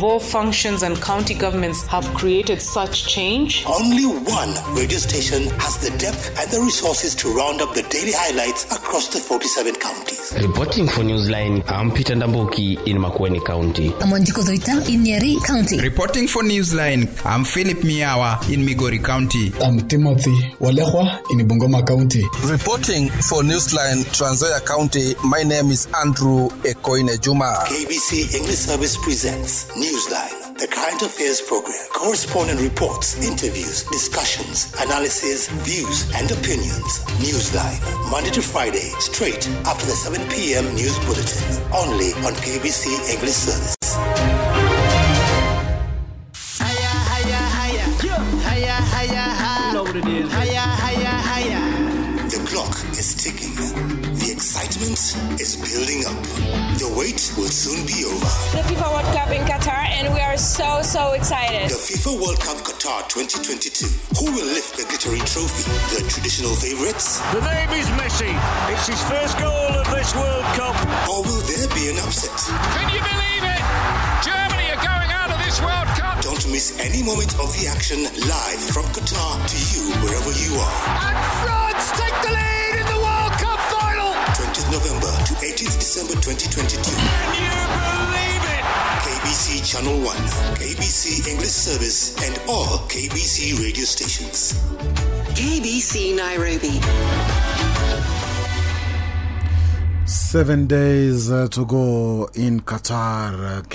Speaker 17: devolved functions and county governments have created such change.
Speaker 5: Only one radio station has the depth and the resources to round up the daily highlights across the 47 counties.
Speaker 18: Reporting for Newsline, I'm Peter Ndambuki in Makueni County.
Speaker 19: I'm Wanjiko Zoita in Nyeri County.
Speaker 14: Reporting for Newsline, I'm Philip Miawa in Migori County.
Speaker 20: I'm Timothy Walehwa in Bungoma County.
Speaker 8: Reporting for Newsline, Trans Nzoia County, my name is Andrew Ekoine Juma.
Speaker 5: KBC English Service presents Newsline, the current affairs program, correspondent reports, interviews, discussions, analysis, views, and opinions. Newsline, Monday to Friday, straight after the 7 p.m. news bulletin, only on KBC English Service.
Speaker 21: So, so excited.
Speaker 5: The FIFA World Cup Qatar 2022. Who will lift the glittering trophy? The traditional favorites?
Speaker 8: The name is Messi. It's his first goal of this World Cup.
Speaker 5: Or will there be an upset?
Speaker 22: Can you believe it? Germany are going out of this World Cup.
Speaker 5: Don't miss any moment of the action live from Qatar to you wherever you are. KBC English Service, and all KBC radio stations.
Speaker 9: KBC Nairobi.
Speaker 1: Seven days uh, to go in Qatar.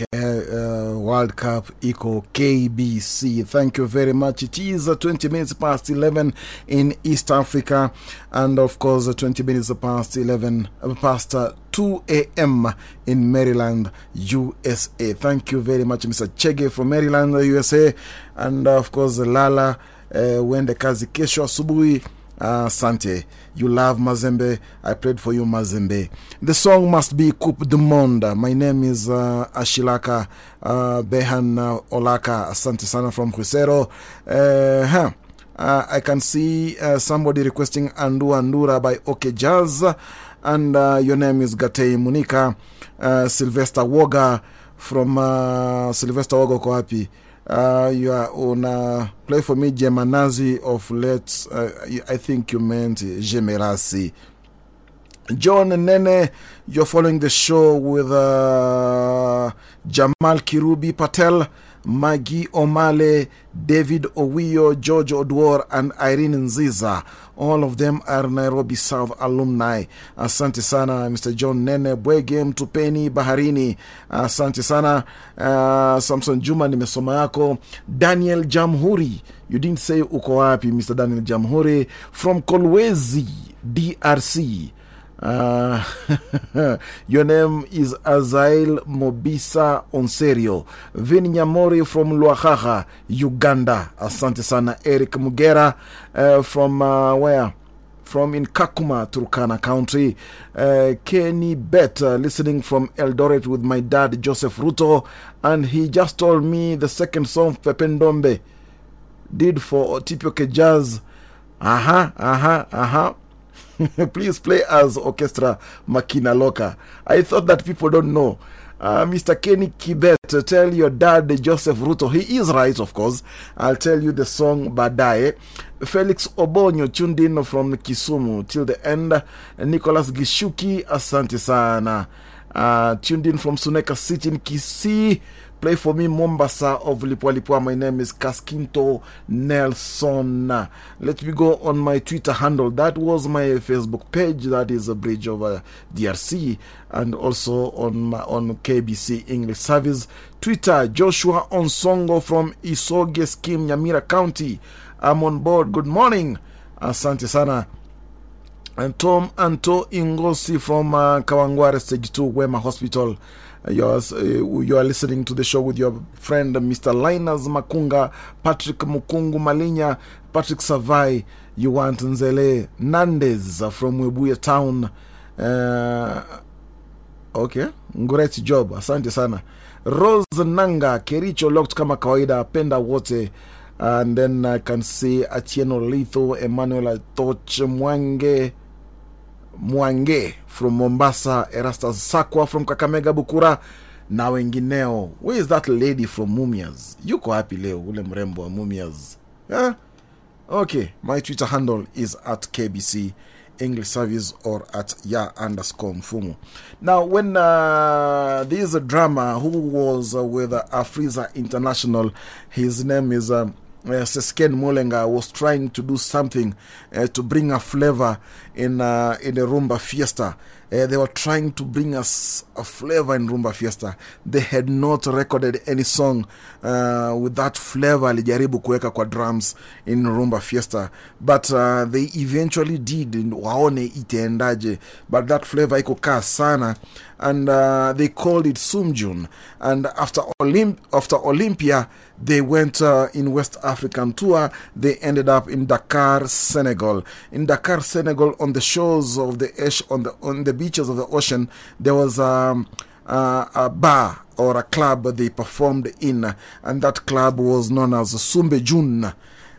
Speaker 1: World Cup Eco KBC. Thank you very much. It is uh, 20 minutes past 11 in East Africa, and of course, uh, 20 minutes past 11 uh, past uh, 2 a.m. in Maryland, USA. Thank you very much, Mr. Chege from Maryland, USA, and of course, Lala. Uh, wende kazi kesho asubuhi Asante. you love Mazembe. I prayed for you, Mazembe. The song must be Coupe du Monde. My name is uh, Ashilaka uh, Behan uh, Olaka. Asante sana from Crucero. Uh, huh. Uh, I can see somebody requesting Andu Andura by OK Jazz. And your name is Gatei Munika. Sylvester Woga from Sylvester Woga uko wapi? Uh, you are on uh, play for me Gemanazi of Let's. Uh, I think you meant Gemerasi. John Nene, you're following the show with uh, Jamal Kirubi Patel, Maggie Omale, David Owiyo, George Odwor, and Irene Nziza. All of them are Nairobi South alumni. Asante sana, Mr. John Nene, Bwege Mtupeni, Baharini. Asante sana, uh, Samson Juma, nimesoma yako. Daniel Jamhuri, you didn't say uko wapi, Mr. Daniel Jamhuri, from Kolwezi, DRC. Uh, your name is Azail Mobisa Onserio. Vin Nyamori from Luahaha, Uganda. Asante sana. Eric Mugera uh, from uh, where? From in Kakuma, Turkana County. Kenny Bet, listening from Eldoret with my dad, Joseph Ruto. And he just told me the second song, Pependombe, did for Otipioke Jazz. Aha, aha, aha. Please play as Orchestra Makina Loka. I thought that people don't know. Uh, Mr. Kenny Kibet, uh, tell your dad Joseph Ruto. He is right, of course. I'll tell you the song Badaye. Felix Obonyo tuned in from Kisumu till the end. Nicholas Gishuki, asante sana. Uh, tuned in from Suneka City in Kisii. Play for me Mombasa of Lipwa Lipwa. My name is Kaskinto Nelson. Let me go on my Twitter handle. That was my Facebook page. That is a bridge over DRC. And also on, my, on KBC English Service. Twitter, Joshua Onsongo from Isoge Scheme, Nyamira County. I'm on board. Good morning. Asante sana. And Tom Anto Ingosi from uh, Kawangware Stage 2 Wema Hospital. Uh, you, are, listening to the show with your friend Mr. Linus Makunga, Patrick Mukungu Malinya, Patrick Savai, you want Nzele Nandes from Webuya Town. Uh, okay, great job, asante sana. Rose Nanga, Kericho locked kama kawaida, penda wote. And then I can see Atieno Litho, Emmanuel Atoch Mwange. Mwange from Mombasa, Erastus Sakwa from Kakamega Bukura na wengineo. Where is that lady from Mumias? Yuko wapi leo ule mrembo wa Mumias. Huh? Okay, my Twitter handle is at KBC English Service or at ya underscore mfumo. Now, when uh, there is a drama who was uh, with uh, Afriza International, his name is. Um, uh, Sesken Molenga was trying to do something uh, to bring a flavor in, uh, in the Rumba Fiesta. uh, they were trying to bring us a flavor in Rumba Fiesta. They had not recorded any song uh, with that flavor alijaribu kuweka kwa drums in Rumba Fiesta, but uh, they eventually did, waone itendaje. but that flavor iko ikukaa sana and uh, they called it Sumjun. And after, Olymp after Olympia, they went uh, in West African tour. They ended up in Dakar, Senegal. In Dakar, Senegal, on the shores of the on the on the beaches of the ocean, there was um, uh, a bar or a club they performed in, and that club was known as Sumbe Jun. Uh,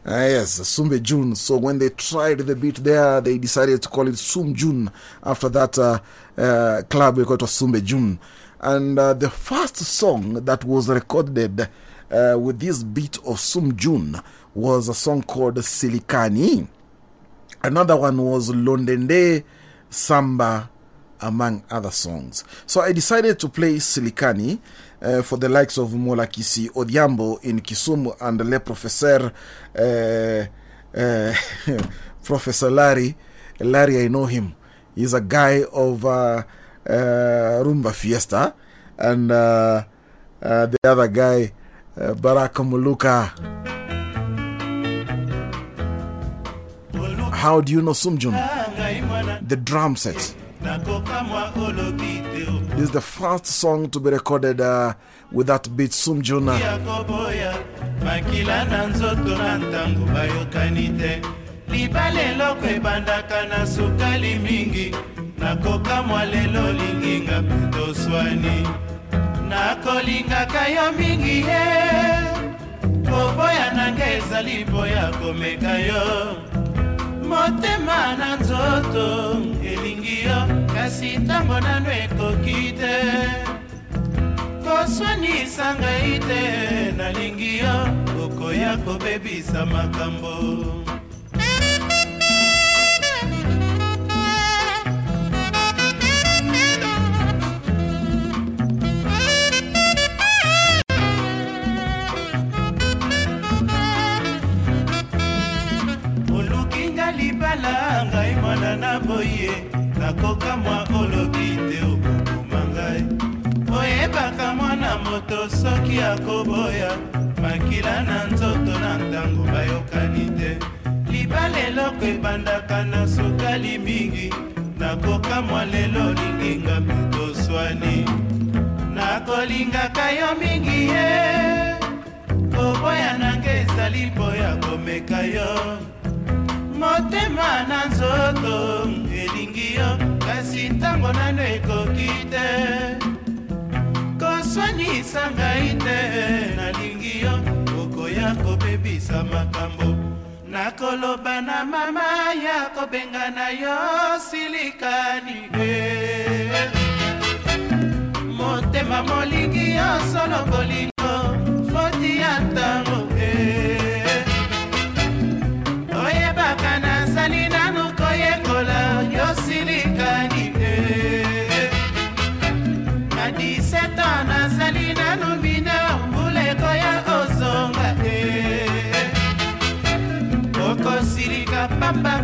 Speaker 1: yes, Sumbe. So when they tried the beat there, they decided to call it Sum. After that uh, uh, club, we called it Sumbe. And uh, the first song that was recorded uh, with this beat of Sum Jun was a song called Silikani. Another one was Londende Samba, among other songs. So I decided to play Silikani uh, for the likes of Molakisi Odiambo in Kisumu and Le Professeur, uh, uh, Professor Larry. Larry, I know him. He's a guy of uh, Rumba Fiesta. And the other guy, uh, Baraka Muluka. How do you know Sumjun? The drum set. This is the first song to be recorded uh, with that beat Sumjun.
Speaker 10: Nakolingaka yo mingi ye. Koboya nanga ezali boya komeka yo. Motema na nzoto elingi yo. Kasi ntango nano ekoki te. Koswanisa ngai te nalingi yo. Okoya kobebisa makambo na boye nakokamwa olobi te okokuma ngai. Oyebaka mwana moto soki akoboya makila na nzoto na ntango bayokani te. Libala eloko ebandaka na sukali mingi nakokamwa lelo linginga mpe toswani nakolingaka yo mingi ye koboya nanga ezali boya komeka yo motema na nzoto elingi yo kasi ntango nano ekoki te. Koswanisa ngai te nalingi yo okoya kobebisa makambo. Nakoloba na mama ya kobenga na yo silikani e motema molingi yo solo bolingo foti ya ntango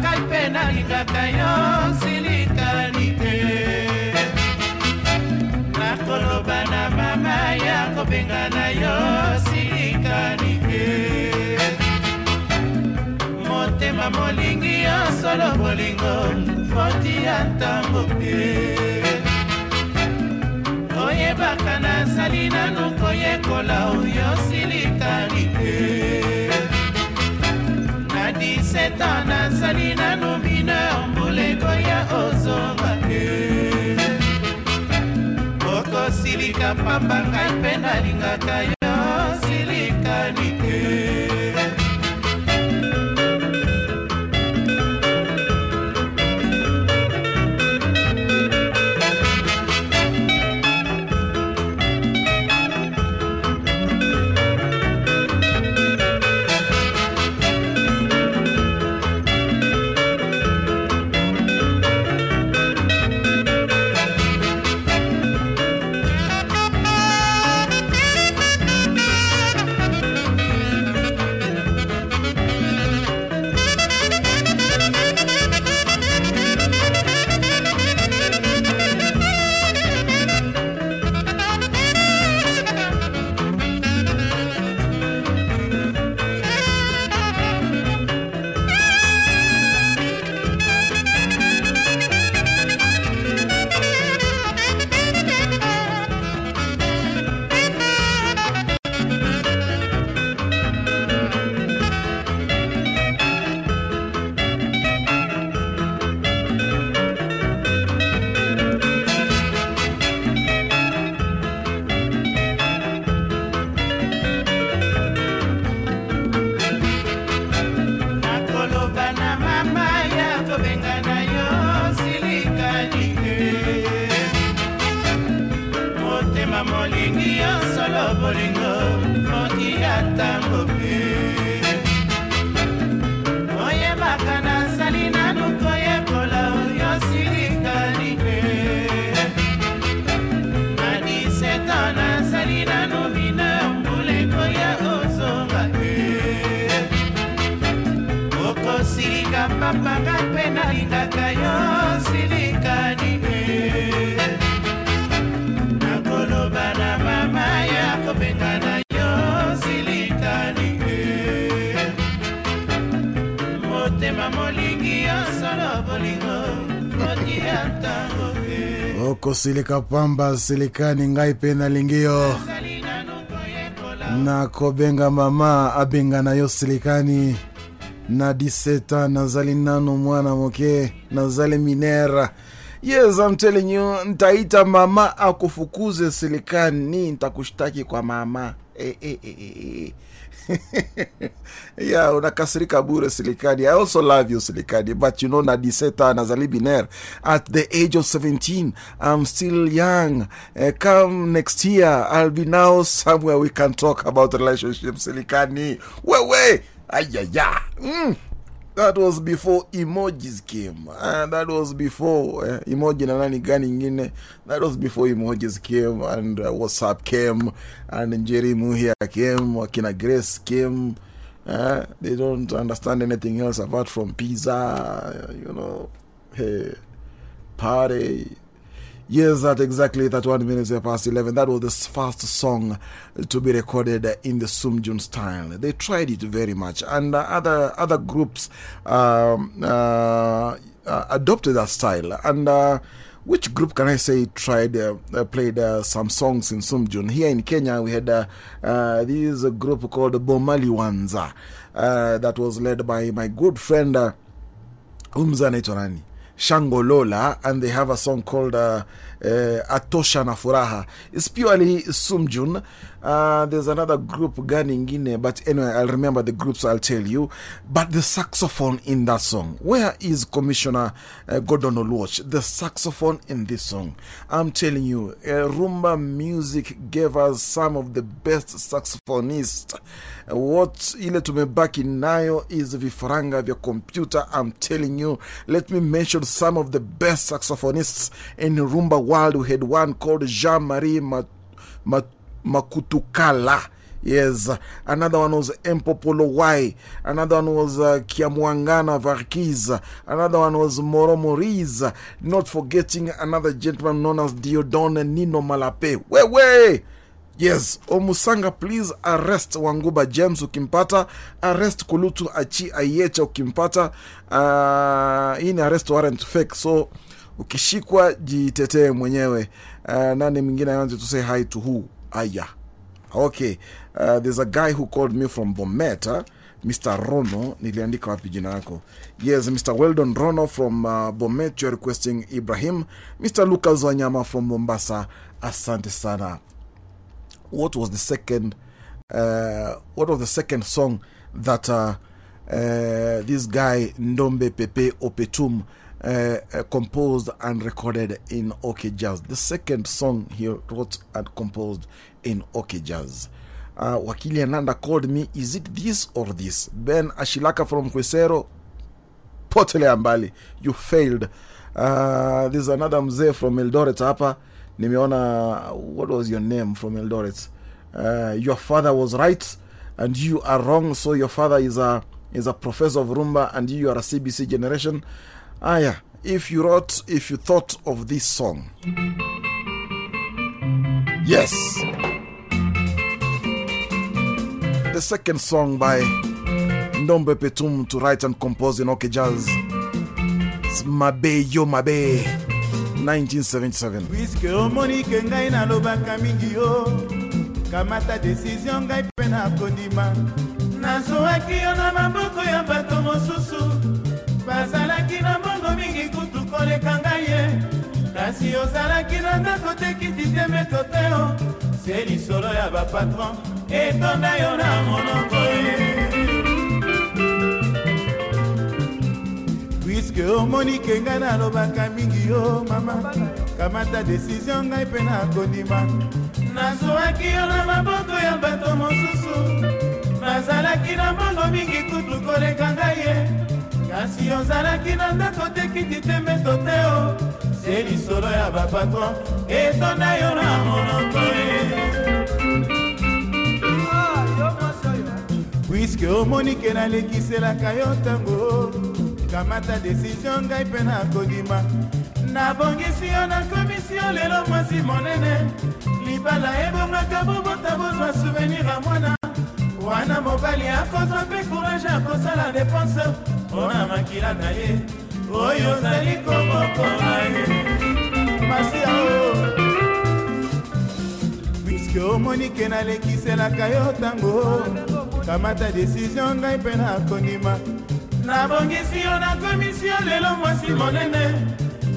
Speaker 10: kai mpe nalingaka yo silikani e nakoloba na mama ya kobenga na yo silikani e motema molingi yo solo bolingo foti ya ntango te oyebaka nazali nanu koyekola oyo silikali 17 ans nazali nanu mineur mbuleko ya ozonga te okosilika pamba ngai mpe nalingaka yo silikani te
Speaker 23: okosilika
Speaker 1: pamba silikani ngai pena nalingi na kobenga mama abenga na yo silikani. Na 17 nazali nano mwana moke nazali minera. Yes I'm telling you ntaita mama akufukuze silikani. Ntakushtaki kwa mama. Eh, eh, eh, eh. yeah unakasirika bure Silikadi. i also love you Silikadi, but you know Nadiseta 17 nazali binaire at the age of 17 i'm still young uh, come next year i'll be now somewhere we can talk about relationships Silikadi. wewe ayaya mm. That was before emojis came. Uh, that was before uh, emoji na nani gani ingine that was before emojis came and uh, whatsapp came and jerry muhia came wakina grace came uh, they don't understand anything else apart from pizza you know hey, party Yes, at exactly that one minute past 11. That was the first song to be recorded in the Sumjun style. They tried it very much, and uh, other other groups um, uh, uh, adopted that style. And uh, which group can I say tried uh, uh, played uh, some songs in Sumjun? Here in Kenya, we had uh, this group called Bomali Wanza uh, that was led by my good friend Umza anaitwa nani? Shangolola, and they have a song called uh, uh, Atosha na Furaha. It's purely Sumjun. Uh, there's another group gani ingine, but anyway, I'll remember the groups, I'll tell you. But the saxophone in that song, where is Commissioner uh, Gordon Oluoch? The saxophone in this song. I'm telling you, uh, Rumba music gave us some of the best saxophonists. Uh, what ile tumebaki nayo is vifaranga vya computer. I'm telling you, let me mention some of the best saxophonists in Rumba world. We had one called Jean Marie Mat- Makutukala. Yes, another one was Empopolo Y. Another one was uh, Kiamwangana Varkiz. Another one was Moro Moriz. Not forgetting another gentleman known as Diodon Nino Malape. Wewe! Yes, Omusanga, please arrest Wanguba James ukimpata, arrest Kulutu Achi Ayecha ukimpata. Uh, hii arrest warrant fake, so ukishikwa jitetee mwenyewe. Uh, nani mwingine to say hi to who? Aya. Okay, uh, there's a guy who called me from Bometa, Mr. Rono. Niliandika wapi jina yako? Yes, Mr. Weldon Rono from uh, Bomet, you're requesting Ibrahim. Mr. Lucas Wanyama from Mombasa, asante sana. What was the second? Uh, what was the second song that uh, uh, this guy Ndombe Pepe Opetum uh, uh, composed and recorded in OK Jazz? The second song he wrote and composed in OK Jazz. Uh, Wakili Ananda called me, is it this or this? Ben Ashilaka from Khwisero, potelea Ambali, you failed. Uh, there's another mzee from Eldoret hapa. Nimeona, what was your name from Eldoret? Uh, your father was right and you are wrong. So your father is a is a professor of rumba and you are a CBC generation. Ah, yeah. If you wrote, if you thought of this song, yes, the second song by Ndombe Opetum to write and compose in OK Jazz. It's Mabe Yo Mabe, 1977.
Speaker 23: puiske omoni ke ngai nalobaka mingi kamata nazwwaki yo na ya bato mosusu kasi ozalaki na ndako te kiti te meto te o se lisolo ya bapatron etonda yo na monoko ye. Puiske omoni ke ngai nalobaka mingi yo mama kamata desizio ngai mpe nakondima. Nazwaki yo na maboko ya bato mosusu. Nazalaki na mbongo mingi kutu koleka ngai ye kasi ozalaki na ndako te kiti te mbeto te o. Se lisolo ya bapatron etonda yo na monoko puiske omoni ke nalekiselaka yo ntango kamata desizio ngai mpe nakondima nabongisi yo nakomisi yo lelo mwasi monene. Libala ebongaka bobota bozwa souvenir ya mwana wana mobali akozwa mpe courage akosala depense mpona makila na ye. Oyo ozali kobokola ye. Masia o puiske omoni ke nalekiselaka yo ntango kamata desizio ngai mpe nakondima. Nabongisi yo nakomisi yo lelo mwasi monene.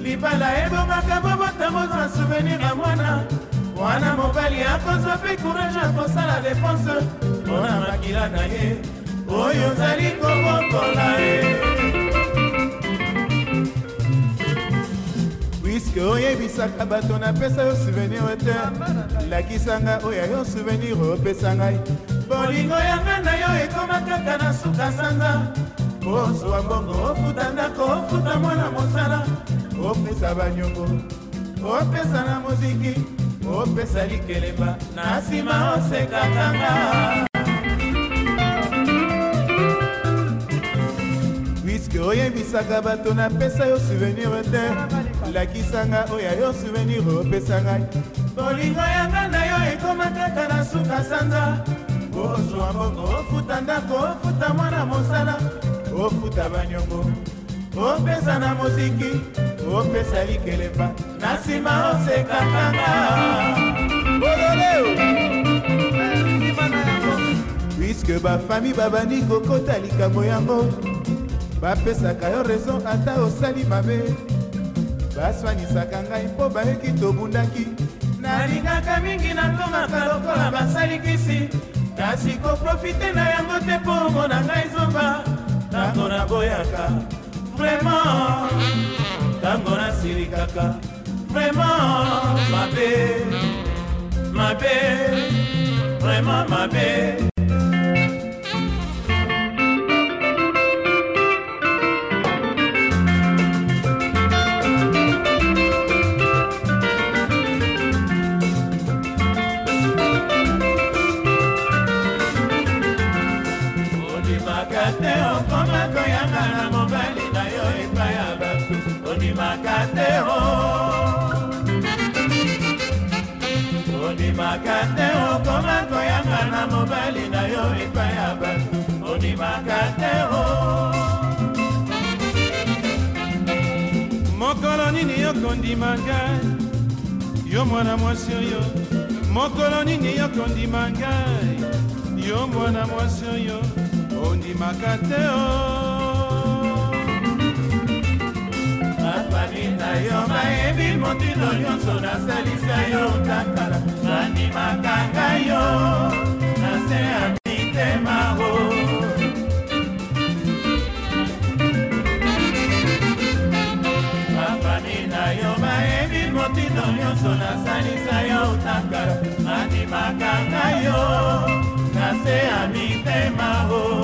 Speaker 23: Libala ebongaka bobota bozwa souvenir ya mwana mwana mobali akozwa mpe courage akosala depense mpona makila na ye. Oyo ozali kobokola ye. Puiske oyebisaka bato napesa yo souvenir te. Lakisanga oyo yo souvenir opesa ngai. Bolingo yanga na yo ekoma kaka na suka sanza kozwa mbongo ofuta ndako ofuta mwana mosala. Opesa banyongo opesa na moziki opesa likelemba na nsima osekakanga puiske oyebisaka bato napesa yo souvenir te. Lakisanga oyo yo souvenir opesa ngai. Bolingo yanga na yo ekoma kaka na suka sanza kozwa mbongo ofuta ndako ofuta mwana mosala. Ofuta banyongo opesa na moziki opesa likelemba na nsima osekakanga bololeo puiske bafami babandi kokota likambo yango bapesaka yo raison ata osali mabe. Baswanisaka ngai mpo bayeki tobundaki. Nalingaka mingi nakomaka lokola basalikisi kasi koprofite na yango te mpo omona ngai zomba. Ntango naboyaka vraiment ntango nasilikaka vraiment mabe mabe vraiment mabe
Speaker 24: yokondima ngai yo mwana mwasi oyo mokolo nini yokondima ngai yo mwana mwasi oyo ondimaka te o.
Speaker 23: Bafami na yo bayebi motindo nyonso nasalisa yo takala. Bandimaka ngai yo na se ya mitema o motindo nyonso nasalisa yo takala bandimaka ngai yo na se ya mitema o.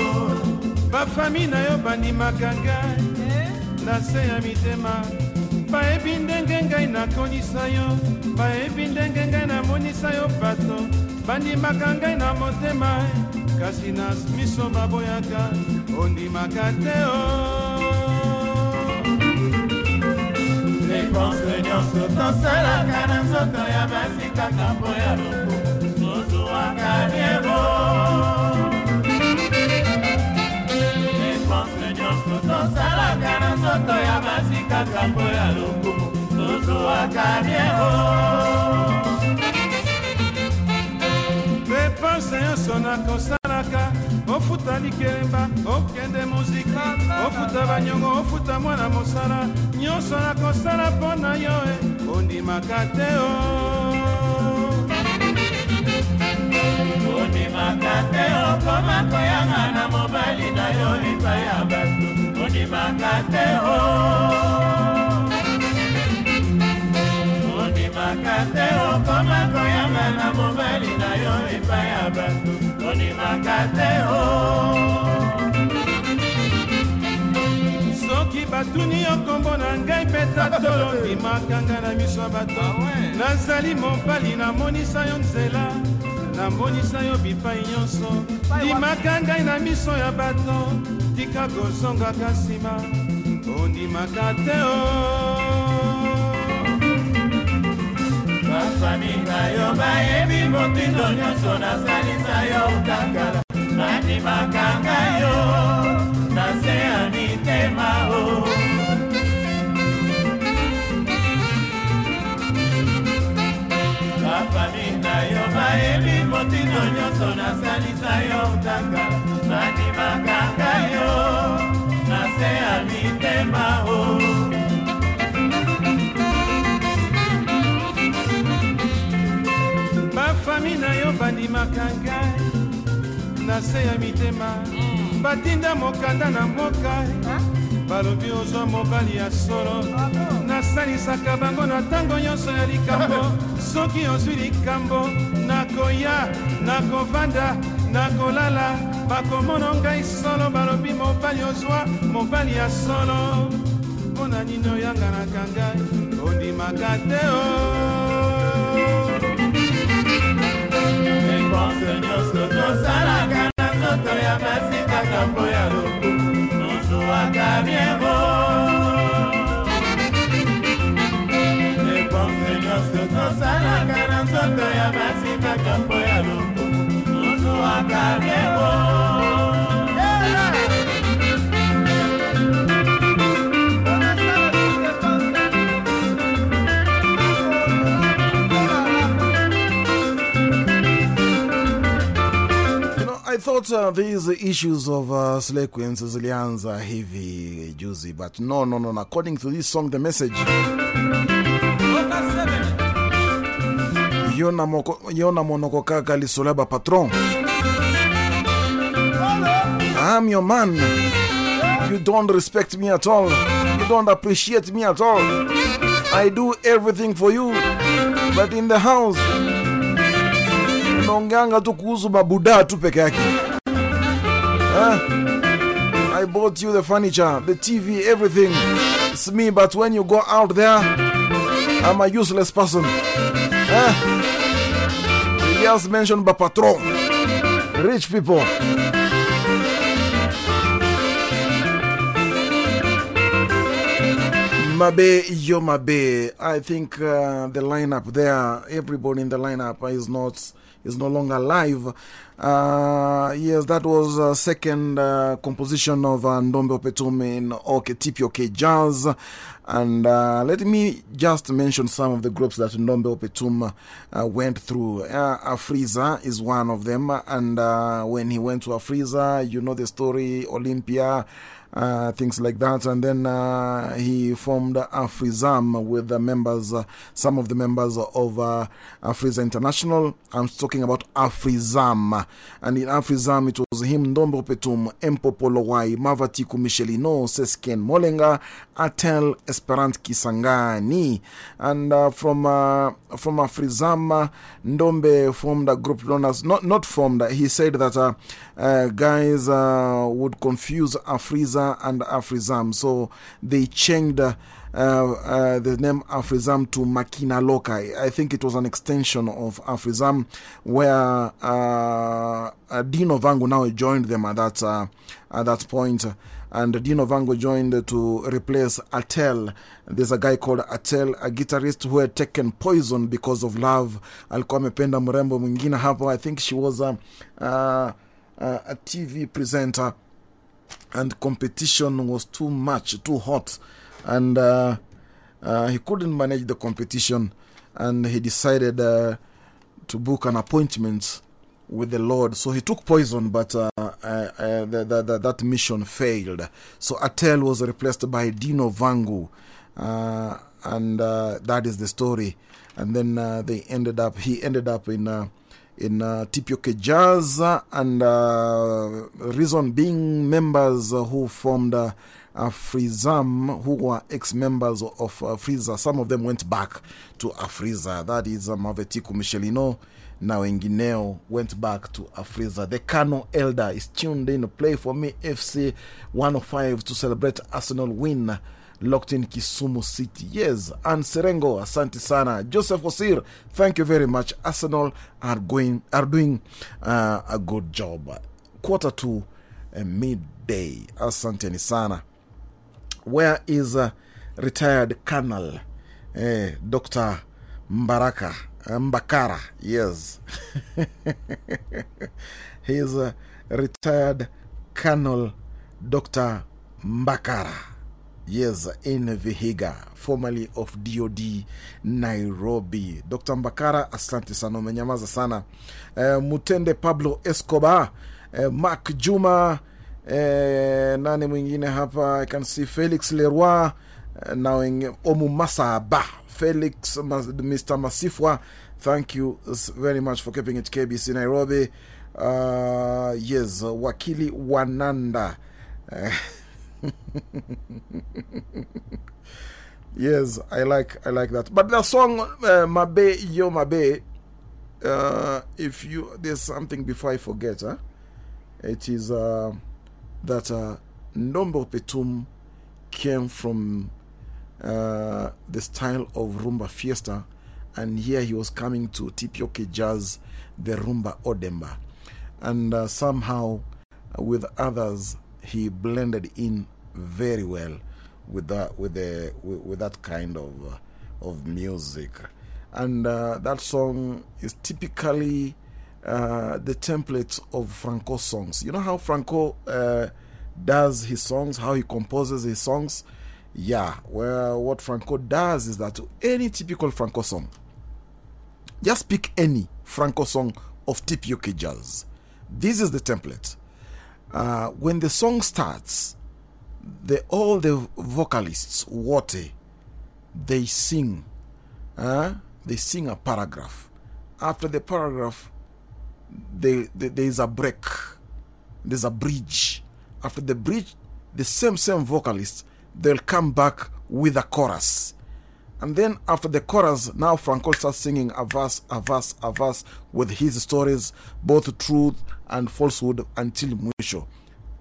Speaker 24: Bafami na yo bandimaka ngai na se ya mitema. Bayebi ndenge ngai nakonisa yo bayebi ndenge ngai namonisa yo bato. Bandimaka ngai na motema kasi na miso baboyaka ondimaka te o
Speaker 23: libonso nyonso tosalaka na nzoto ya basika kambo ya loku tozwaka niebo libonso nyonso tosalaka na nzoto ya basika kambo ya loku tozwaka niebo
Speaker 24: dépense nyonso nakosa nakosalaka ofuta likelemba okende mozika ofuta banyongo ofuta mwana mosala nyonso nakosala mpo na yo e ondimaka te o
Speaker 23: ondimaka te okoma koyanga na mobali na yo epai ya bato. Ondimaka te o te okoma koyamba na mobali na yo epai ya bato ondimaka te o
Speaker 24: soki batuni yo nkombo na ngai mpe tatolo ndimaka ngai na miso ya bato nazali mobali namonisa yo nzela namonisa yo bipai nyonso. Ndimaka ngai na miso ya bato tika kozongaka nsima ondimaka te o
Speaker 23: bafami na yo bayebi motindo nyonso nasalisa yo kakala bandimaka ngai yo na se ya mitema o bafami na yo bayebi motindo nyonso nasalisa yo kakala bandimaka ngai yo na se ya mitema o
Speaker 24: bandimaka ngai na se ya mitema. Batinda mokanda na mboka balobi ozwa mobali ya solo. Nasalisaka bango na ntango nyonso ya likambo. Soki ozwi likambo nakoya nakovanda nakolala bakomona ngai solo balobi mobali ozwa mobali ya solo. Mpo na nini oyanganaka ngai ondimaka te o
Speaker 23: tosalaka na nzoto ya masikaka mpo ya loku nozuwaka biebo
Speaker 1: thought uh, these issues of uh, Slequence zilianza hivi juzi, but no, no, no. According to this song, the message yona monoko kaka lisolaba patron I'm your man. You don't respect me at all. You don't appreciate me at all. I do everything for you, but in the house unaongeanga tu kuhusu mabudaa tu peke yake eh? I bought you the furniture, the TV, everything. It's me, but when you go out there, I'm a useless person. Eh? He just mentioned by patron. Rich people. Mabe, yo Mabe. I think uh, the lineup there, everybody in the lineup is not is no longer live. Uh, yes, that was a second uh, composition of uh, Ndombe Opetum in OK Jazz. And uh, let me just mention some of the groups that Ndombe Opetum uh, went through. Uh, Afrisa is one of them. And uh, when he went to Afrisa, you know the story, Olympia uh, things like that. And then uh, he formed Afrizam with the members, uh, some of the members of uh, Afrisa International. I'm talking about Afrizam. And in Afrizam, it was him, Ndombe Opetum, Empompo Loway, Mavatiku Michelino, Seskain Molenga, Atel Esperant Kisangani. And uh, from, uh, from uh, Ndombe formed a group known as, not, not formed, he said that uh, uh, guys uh, would confuse Afrisa and Afrizam. So they changed uh, uh, the name Afrizam to Makina Lokai. I think it was an extension of Afrizam where uh, uh, Dino Vangu now joined them at that, uh, at that point. And Dino Vango joined to replace Atel. There's a guy called Atel, a guitarist who had taken poison because of love. Alikuwa amependa mrembo mwingine hapo. I think she was a, a, a TV presenter and competition was too much, too hot, and uh, uh, he couldn't manage the competition, and he decided uh, to book an appointment with the Lord. So he took poison, but uh, uh, uh, the, the, the, that mission failed. So Atel was replaced by Dino Vangu, uh, and uh, that is the story. And then uh, they ended up, he ended up in. In uh, Jazz, and reason being members who formed uh, who were ex members of Frieza. Some of them went back to Afrisa. That is Mavatiku Michelino. Na wengineo went back to Afriza. The Kano Elder is tuned in play for me FC 105 to celebrate Arsenal win locked in Kisumu City. Yes, and Serengo, asante sana. Joseph Osir, thank you very much. Arsenal are going are doing uh, a good job. Quarter to uh, midday. Asante sana. Where is uh, retired Colonel eh, Dr. Mbaraka? Mbakara, yes. He's a retired Colonel Dr. Mbakara. Yes, in Vihiga, formerly of DOD Nairobi. Dr. Mbakara, asante sana, umenyamaza sana. Uh, Mutende Pablo Escobar, uh, Mark Juma, uh, nani mwingine hapa? I can see Felix Leroy, uh, na Omu Masaba, Felix, Mr. Masifwa, thank you very much for keeping it KBC Nairobi. Uh, yes, Wakili Wananda. Yes, I like I like that. But the song uh, Mabe Yo Mabe, uh, if you there's something before I forget? It is uh, that uh, Ndombe Opetum came from uh, the style of rumba fiesta, and here he was coming to TPOK Jazz, the rumba odemba, and uh, somehow uh, with others he blended in very well with that with the with, with that kind of of music, and that song is typically the template of Franco songs. You know how Franco does his songs, how he composes his songs. Yeah, well, what Franco does is that any typical Franco song, just pick any Franco song of TPOK jazz. This is the template. Uh, when the song starts, the, all the vocalists, Wote, they sing. Uh, they sing a paragraph. After the paragraph, they, they, there is a break. There's a bridge. After the bridge, the same same vocalist, they'll come back with a chorus. And then after the chorus, now Franco starts singing a verse, a verse, a verse with his stories, both truth and falsehood until mwisho.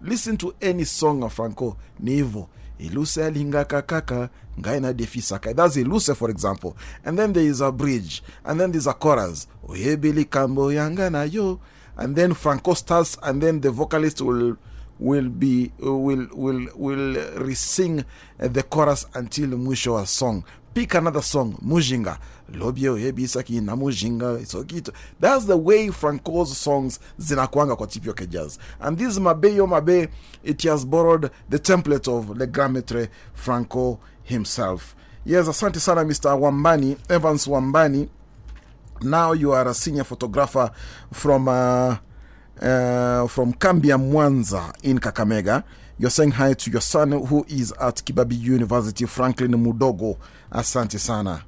Speaker 1: Listen to any song of Franco, ni hivyo. Iluse alingaka kaka, ngaina defisaka. That's Iluse, for example. And then there is a bridge. And then there's a chorus. Oyebili kambo yanga na yo. And then Franco starts, and then the vocalist will will be will will will re-sing the chorus until mwisho wa song. Pick another song mujinga. Lobio yebisaki na mujinga isokito that's the way franco's songs zinakwanga kwa tipyoke jazz. And this mabeyo mabe it has borrowed the template of le grand franco himself. Yes asante sana mr wambani evans wambani. Now you are a senior photographer from uh, uh, from Kambia Mwanza in Kakamega. You're saying hi to your son who is at Kibabii University, Franklin Mudogo. Asante sana.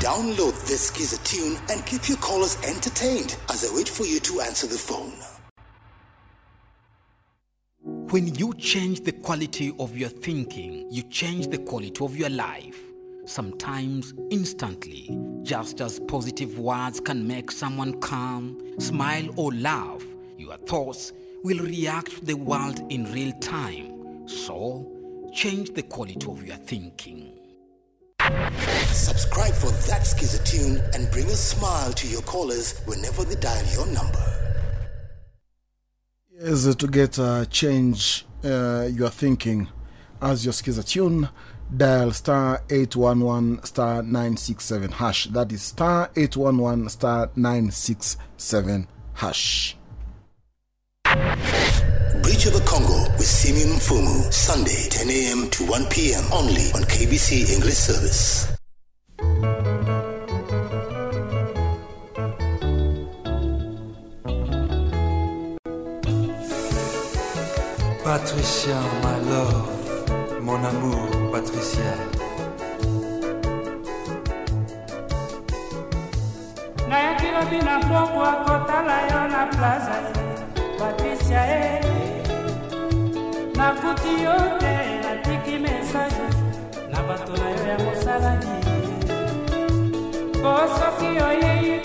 Speaker 5: Download this Skiza tune and keep your callers entertained as I wait for you to answer the phone.
Speaker 25: When you change the quality of your thinking, you change the quality of your life. Sometimes instantly, just as positive words can make someone calm, smile, or laugh, your thoughts will react to the world in real time. So, change the quality of your thinking.
Speaker 5: Subscribe for that Skiza tune and bring a smile to your callers whenever they dial your number.
Speaker 1: Yes, to get a change uh, your thinking as your skiza tune, dial star 811 star 967 hash. That is star 811 star 967 hash.
Speaker 5: Bridge Over Congo with Simi Fumu, Sunday, 10 a.m. to 1 p.m. only on KBC English Service.
Speaker 26: Patricia, my love, mon amour, Patricia.
Speaker 10: nayaki lobi na pokwa kotala yo na plaza. Patricia e
Speaker 27: nakuti yo te natiki mesage na bato na yo ya mosalani po soki oyei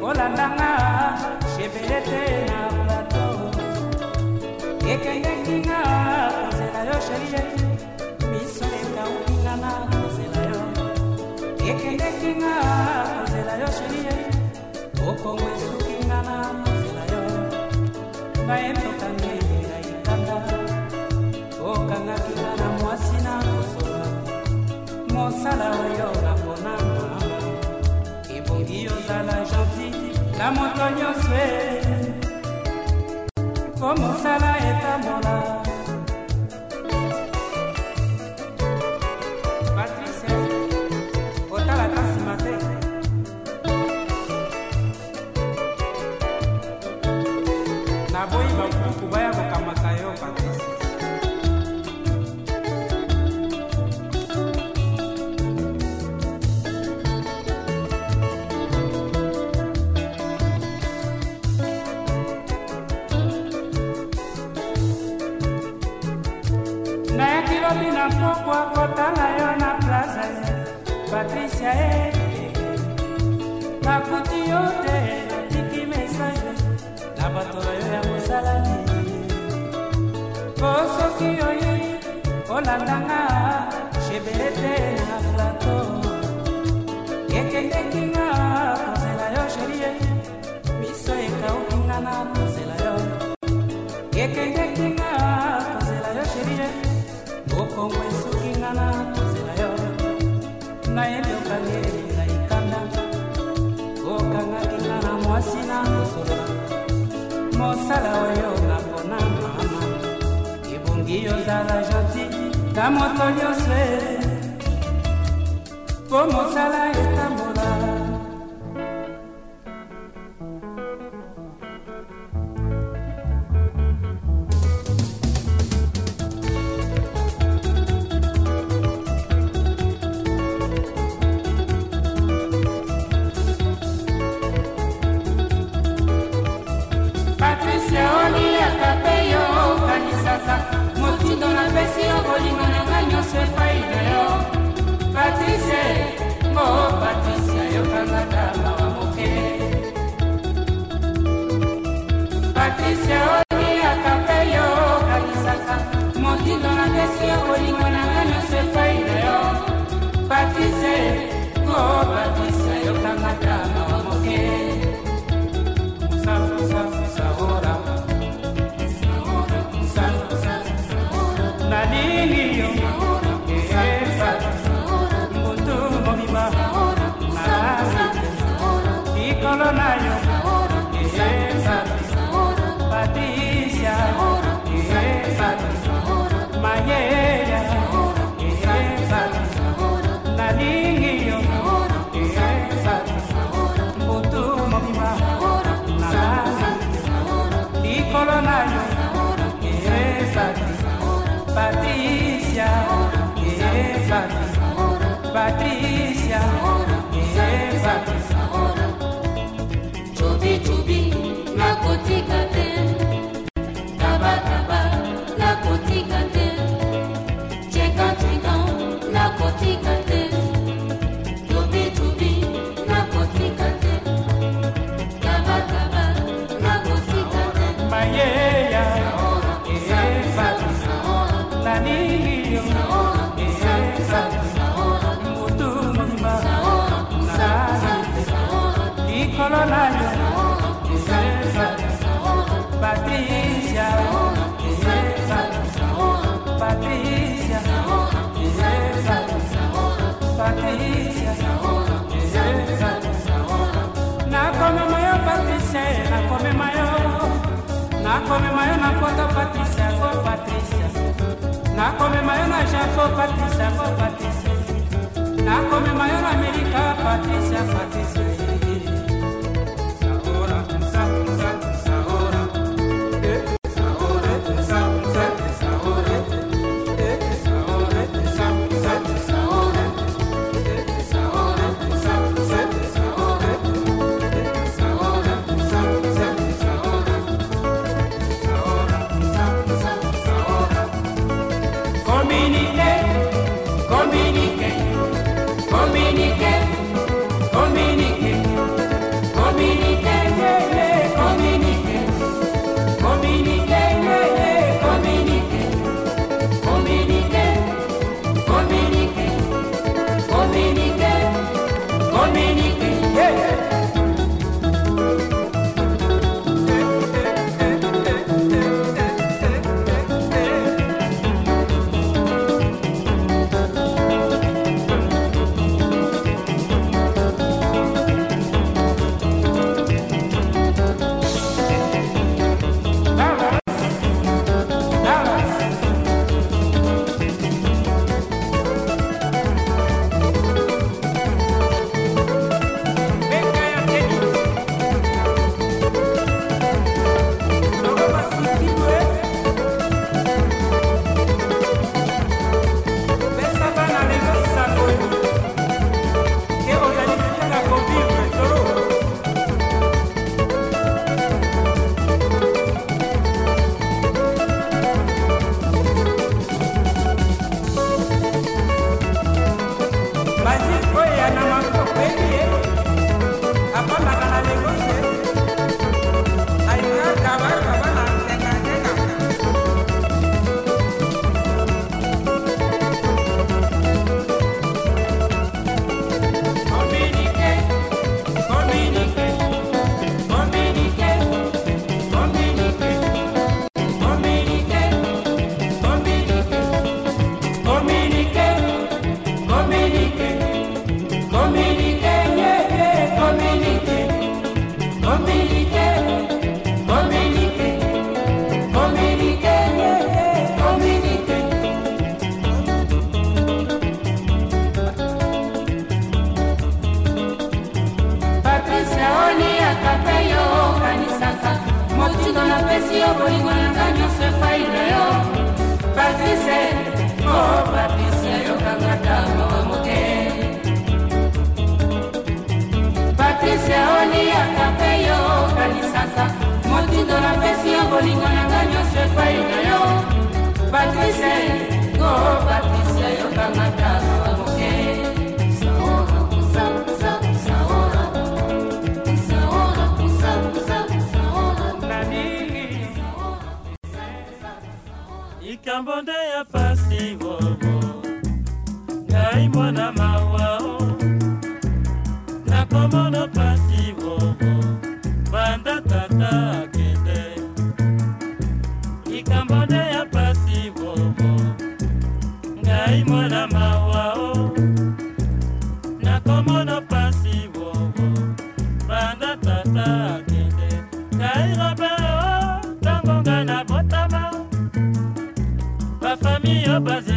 Speaker 27: olandanga. Shebele te na plato ekendekinga kozela yo sherie miso ekaukinga na kozela yo. Ekendekinga kozela yo sherie okongo esukinga na kozela yo. Bayemtokanga ya ikanda okangaki nga na mwasi na kosola mosala oyo napona mama. Ebongi ozala gentil na moto nyonso e. Po mosala etambola patricia e nakuti yo te natiki mesage na bato na yo ya mosalani po soki oyei olandanga shebele te na plato ekendekinga kozela yo sherie miso ekaukinga na kozela yo. Ekendekinga kozela yo sherie okongo mosala oyo napona mama. Ebongi ozala gentil na moto nyonso e. Po mosala etambola Patricia, esa
Speaker 28: chubi chubi nakotika
Speaker 27: nakomema yo patricia nakomema yo. Nakomema yo na poto patricia ko patricia. Nakomema yo na japo patricia ko patricia. Nakomema yo na amerika patricia patricia
Speaker 29: bafami yo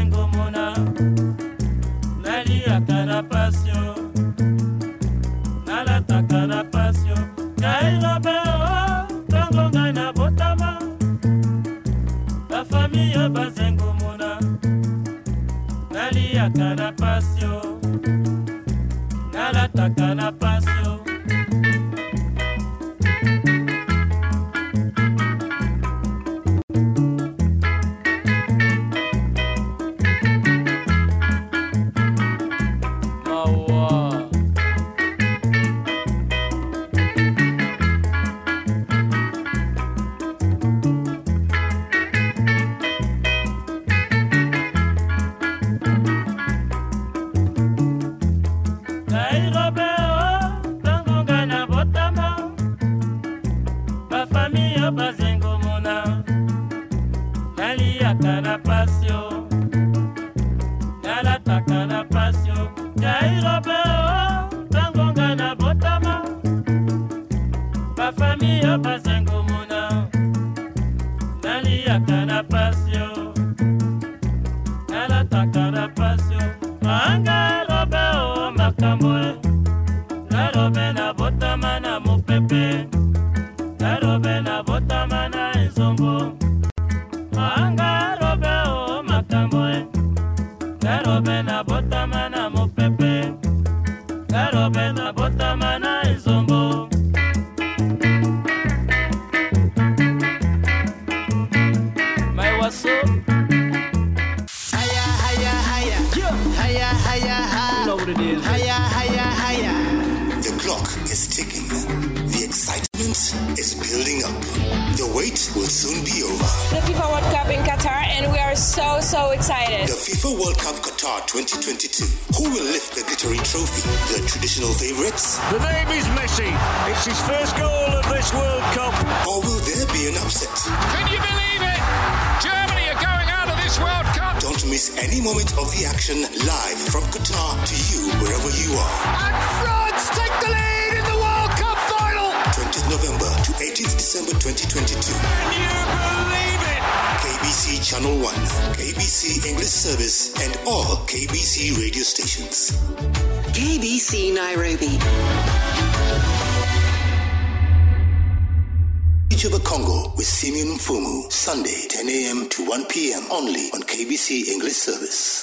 Speaker 10: p.m. only on KBC English Service.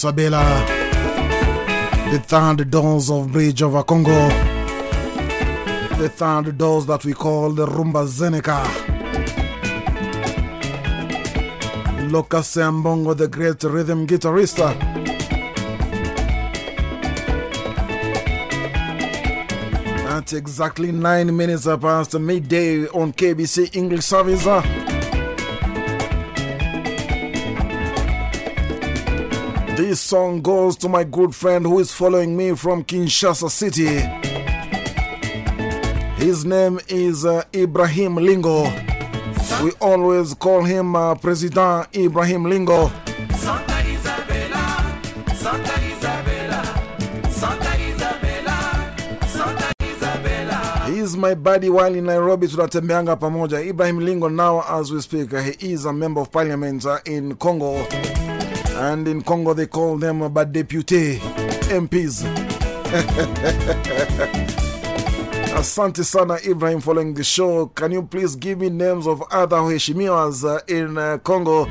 Speaker 1: Santa Isabella, the third doors of Bridge over Congo, the third doors that we call the Rumba Zeneca. Lucas Mbongo, the great rhythm guitarist. At exactly nine minutes past midday on KBC English service. This song goes to my good friend who is following me from Kinshasa City. His name is uh, Ibrahim Lingo. We always call him uh, President Ibrahim Lingo. Is my buddy while in Nairobi tunatembeanga pamoja. Ibrahim Lingo now as we speak, he is a member of parliament uh, in Congo. And in Congo they call them bad deputy MPs. Asante sana Ibrahim following the show. Can you please give me names of other waheshimiwas uh, in uh, Congo?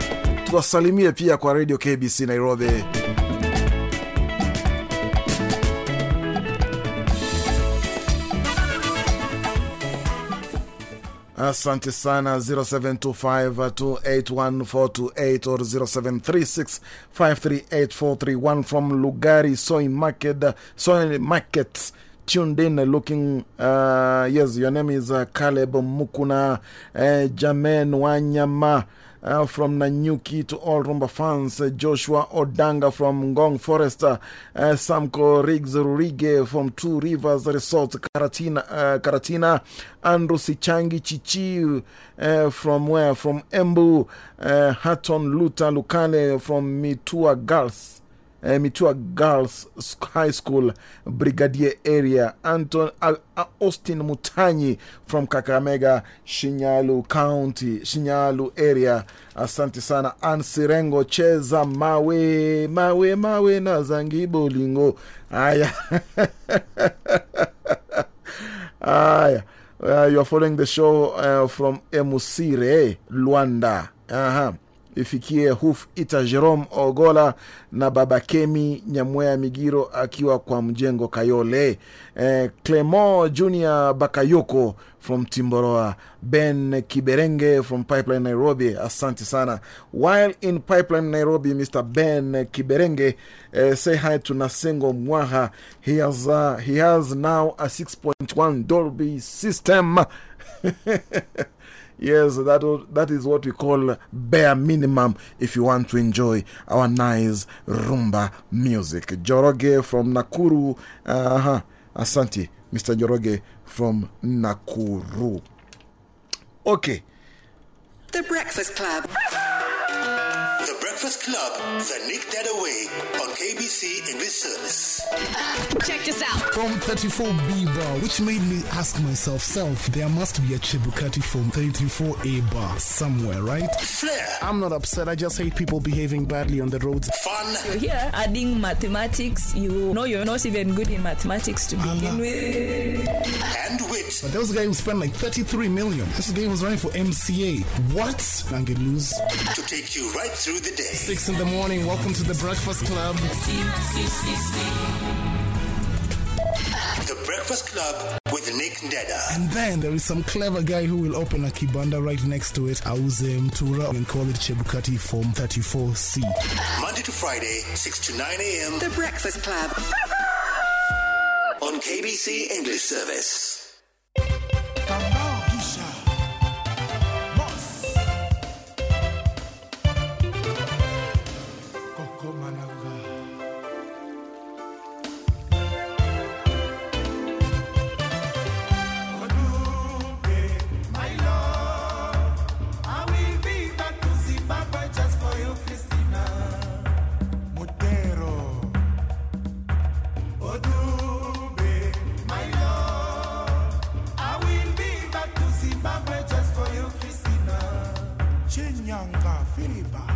Speaker 1: Tuwasalimie pia kwa Radio KBC Nairobi. Asante sana 0725281428 or 0736538431 from Lugari Soy Market Soy Markets tuned in looking uh, yes your name is uh, Caleb Mukuna uh, Jamen Wanyama uh, from Nanyuki to all Rumba fans, uh, Joshua Odanga from Ngong Forest, uh, Samko Riggs Rurige from Two Rivers Resort, Karatina, uh, Karatina Andrew Sichangi Chichi uh, from where? From Embu, uh, Hatton Luta Lukale from Mitua Girls. Uh, Mitua Girls High School, Brigadier area, Anton uh, uh, Austin Mutanyi from Kakamega, Shinyalu County, Shinyalu area. Asante sana. Ansirengo Cheza Mawe, Mawe, Mawe na Zangibo Lingo. Aya. Aya. Uh, you are following the show uh, from Emusire, Luanda. Aha. Ifikie Huf Ita Jerome Ogola na Baba Kemi Nyamwea Migiro akiwa kwa mjengo Kayole. Eh, Clement Junior Bakayoko from Timboroa. Ben Kiberenge from Pipeline Nairobi. Asante sana. While in Pipeline Nairobi, Mr. Ben Kiberenge, eh, say hi to Nasengo Mwaha. He has, uh, he has now a 6.1 Dolby system. Yes, that, that is what we call bare minimum if you want to enjoy our nice rumba music. Joroge from Nakuru. Uh -huh. Asante, Mr. Joroge from Nakuru. Okay.
Speaker 9: The Breakfast Club.
Speaker 5: The Breakfast Club, the Nick Dadaway on KBC English Service.
Speaker 6: Check this out.
Speaker 30: From 34B bar, which made me ask myself, self, there must be a Chebukati from 34A bar somewhere, right?
Speaker 5: Flair.
Speaker 30: I'm not upset, I just hate people behaving badly on the roads.
Speaker 5: Fun.
Speaker 6: You're here adding mathematics. You know you're not even good in mathematics to begin with.
Speaker 5: And wit.
Speaker 30: But there was a guy who spent like 33 million. This guy was running for MCA. What? And get lose.
Speaker 5: To take you right through the day.
Speaker 30: Six in the morning, welcome to the Breakfast Club.
Speaker 5: The Breakfast Club with Nick Ndeda.
Speaker 30: And then there is some clever guy who will open a kibanda right next to it. Auze Mtura and call it Chebukati Form 34C.
Speaker 5: Monday to Friday, 6 to 9 a.m.
Speaker 9: The Breakfast Club.
Speaker 5: on KBC English Service.
Speaker 31: Chinyanga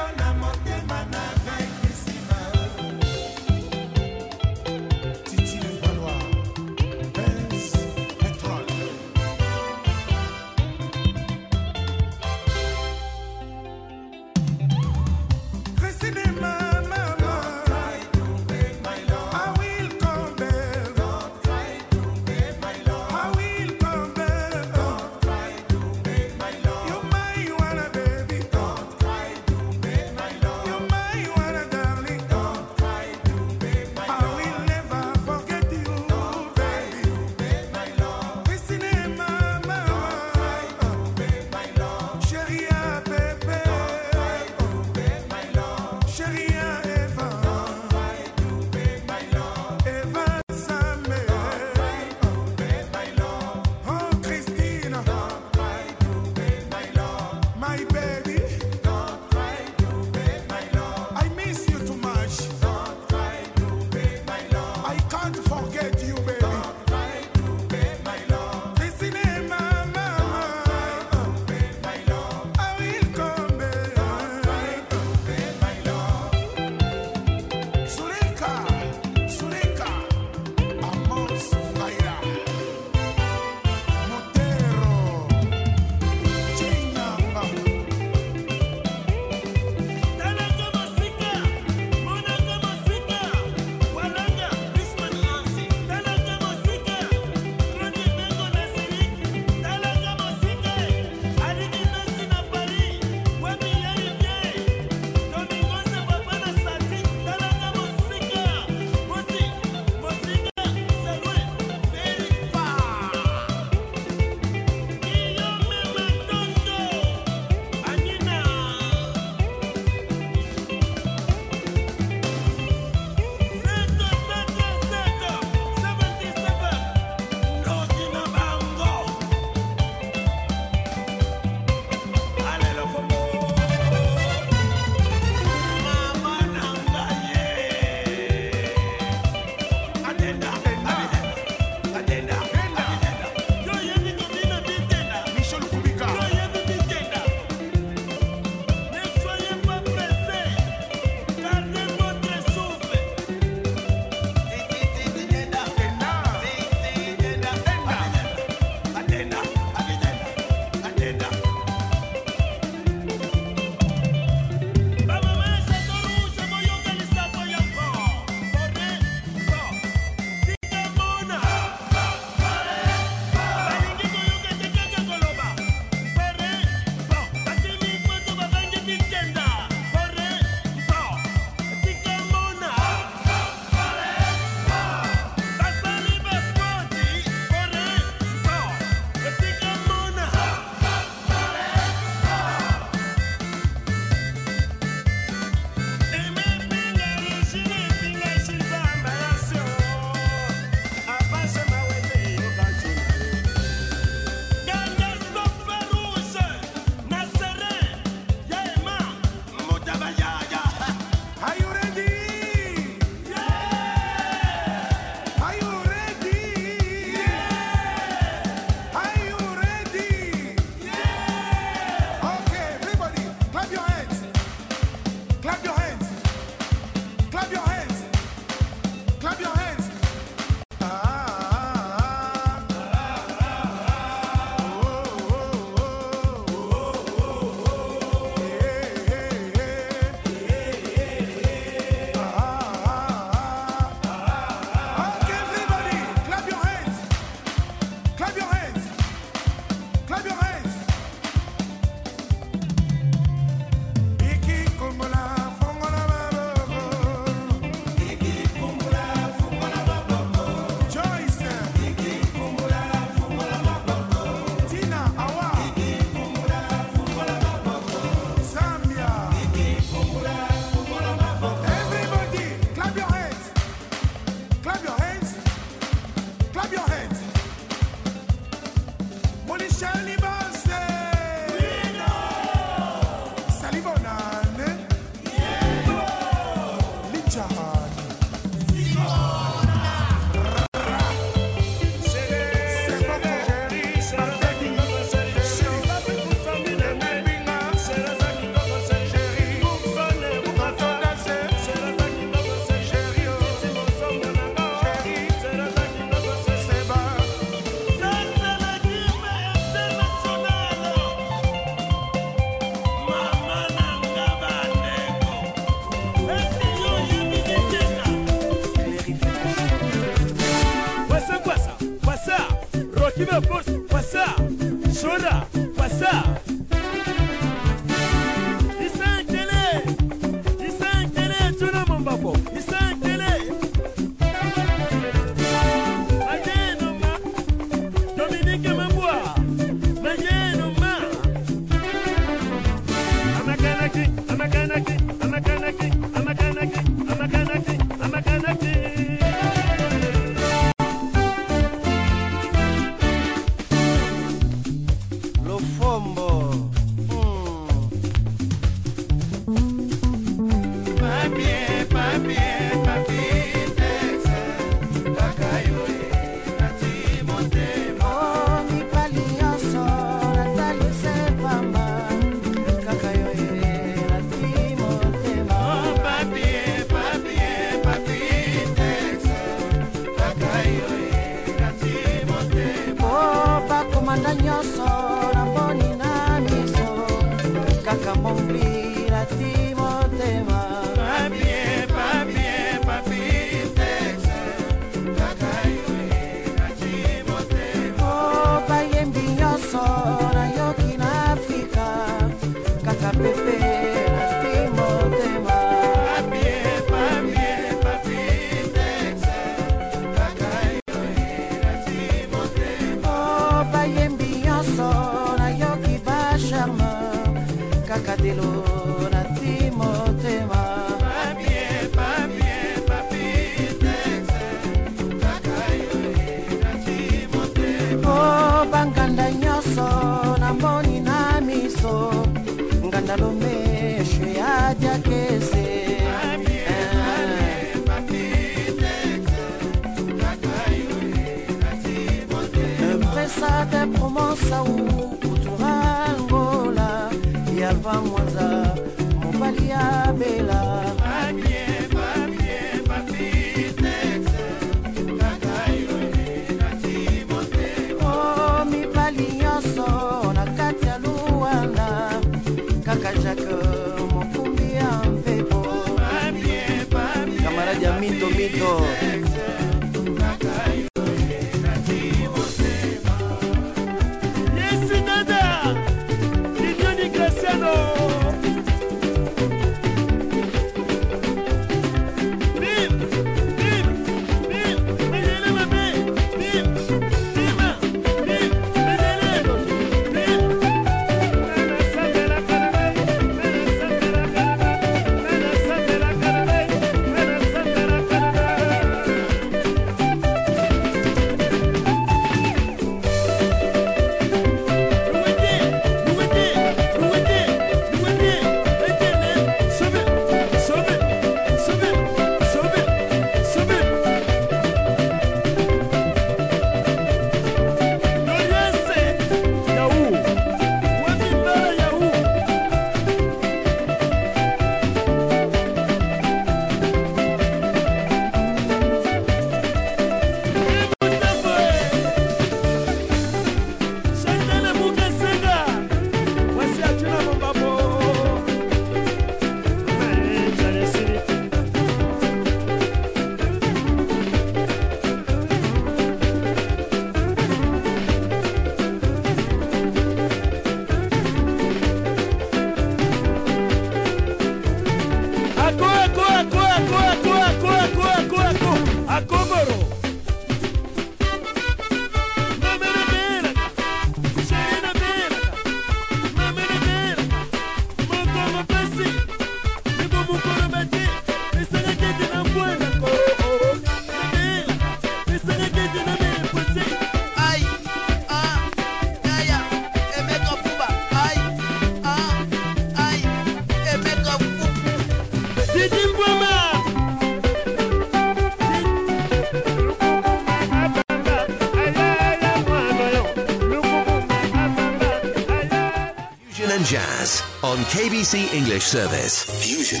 Speaker 14: on KBC English Service.
Speaker 5: Fusion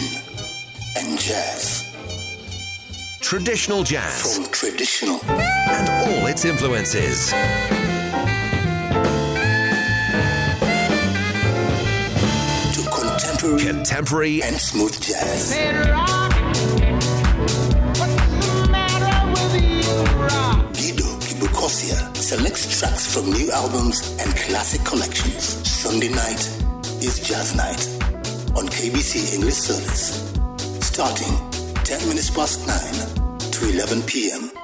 Speaker 5: and jazz.
Speaker 14: Traditional jazz.
Speaker 5: From traditional.
Speaker 14: And all its influences.
Speaker 5: To contemporary.
Speaker 14: Contemporary.
Speaker 5: And smooth jazz. Guido Kibukosia selects tracks from new albums and classic collections. Sunday night is Jazz Night on KBC English Service. Starting 10 minutes past 9 to 11 p.m.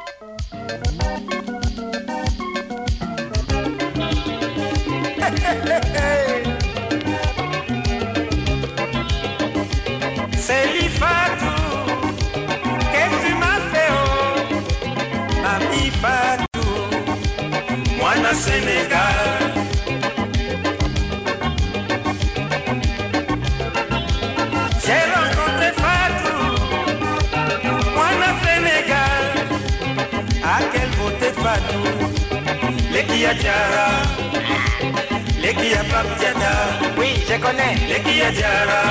Speaker 31: les Paptiada Oui, je connais Les Kiadjara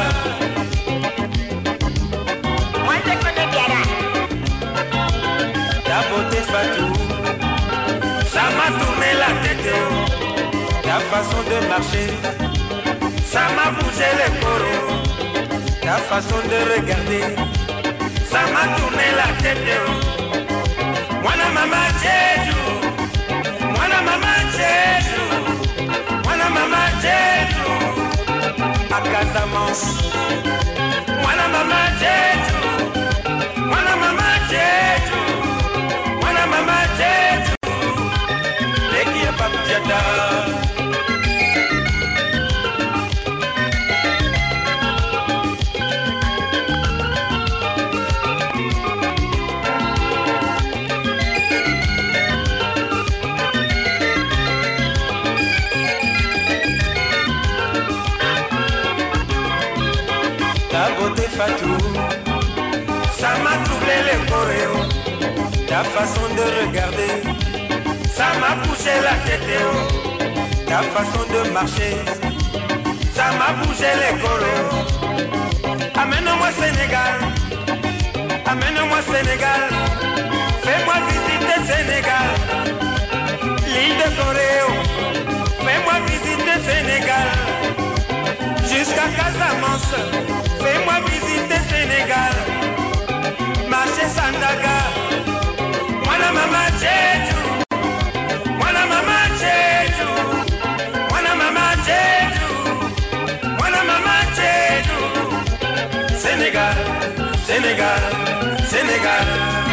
Speaker 31: Moi je connais Diara. Ta beauté Fatou, ça m'a tourné la tête. Ta façon de marcher, ça m'a bougé les coraux. Ta façon de regarder, ça m'a tourné la tête. oh. Mwana mama Jeju, mwana zetu, mwana mama zetu akazamans, mwana mama zetu, mwana mama zetu, mwana mama zetu, lekia pakujata Ça m'a troublé les coréos. Ta façon de regarder, ça m'a poussé la tête. Ta façon de marcher, ça m'a bougé les coros. Amène-moi Sénégal, amène-moi Sénégal, fais-moi visiter Sénégal. L'île de Coréo, fais-moi visiter Sénégal. Jusqu'à Casamance, mama mama mama mama senegal senegal senegal.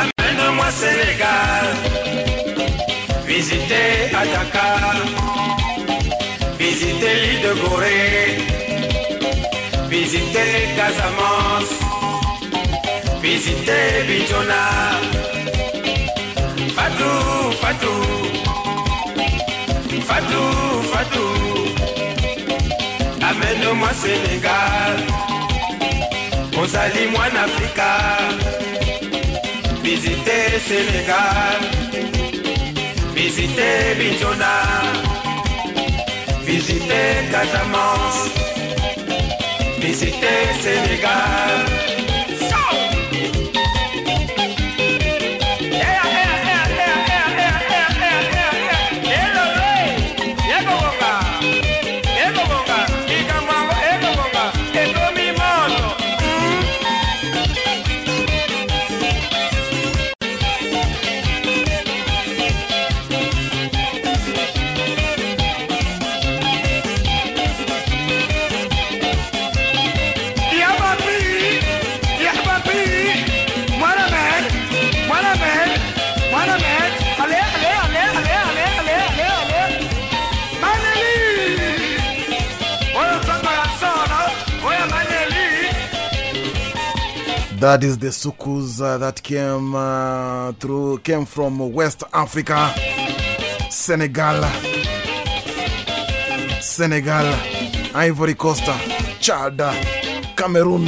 Speaker 31: Amène-moi Sénégal. Visiter à Dakar. Visiter l'île de Gorée. Visiter Casamance. Visiter Bichona. Fatou, Fatou, Fatou, Fatou, amène-moi Sénégal, ozali mwana afrika. Visite senegal visite bijona visite casamance. Visite senegal
Speaker 1: That is the soukous uh, that came uh, through, came from West Africa, Senegal, Senegal, Ivory Coast, Chad, Cameroon.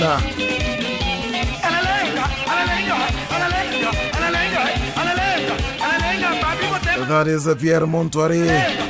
Speaker 1: That is Pierre Moutouari.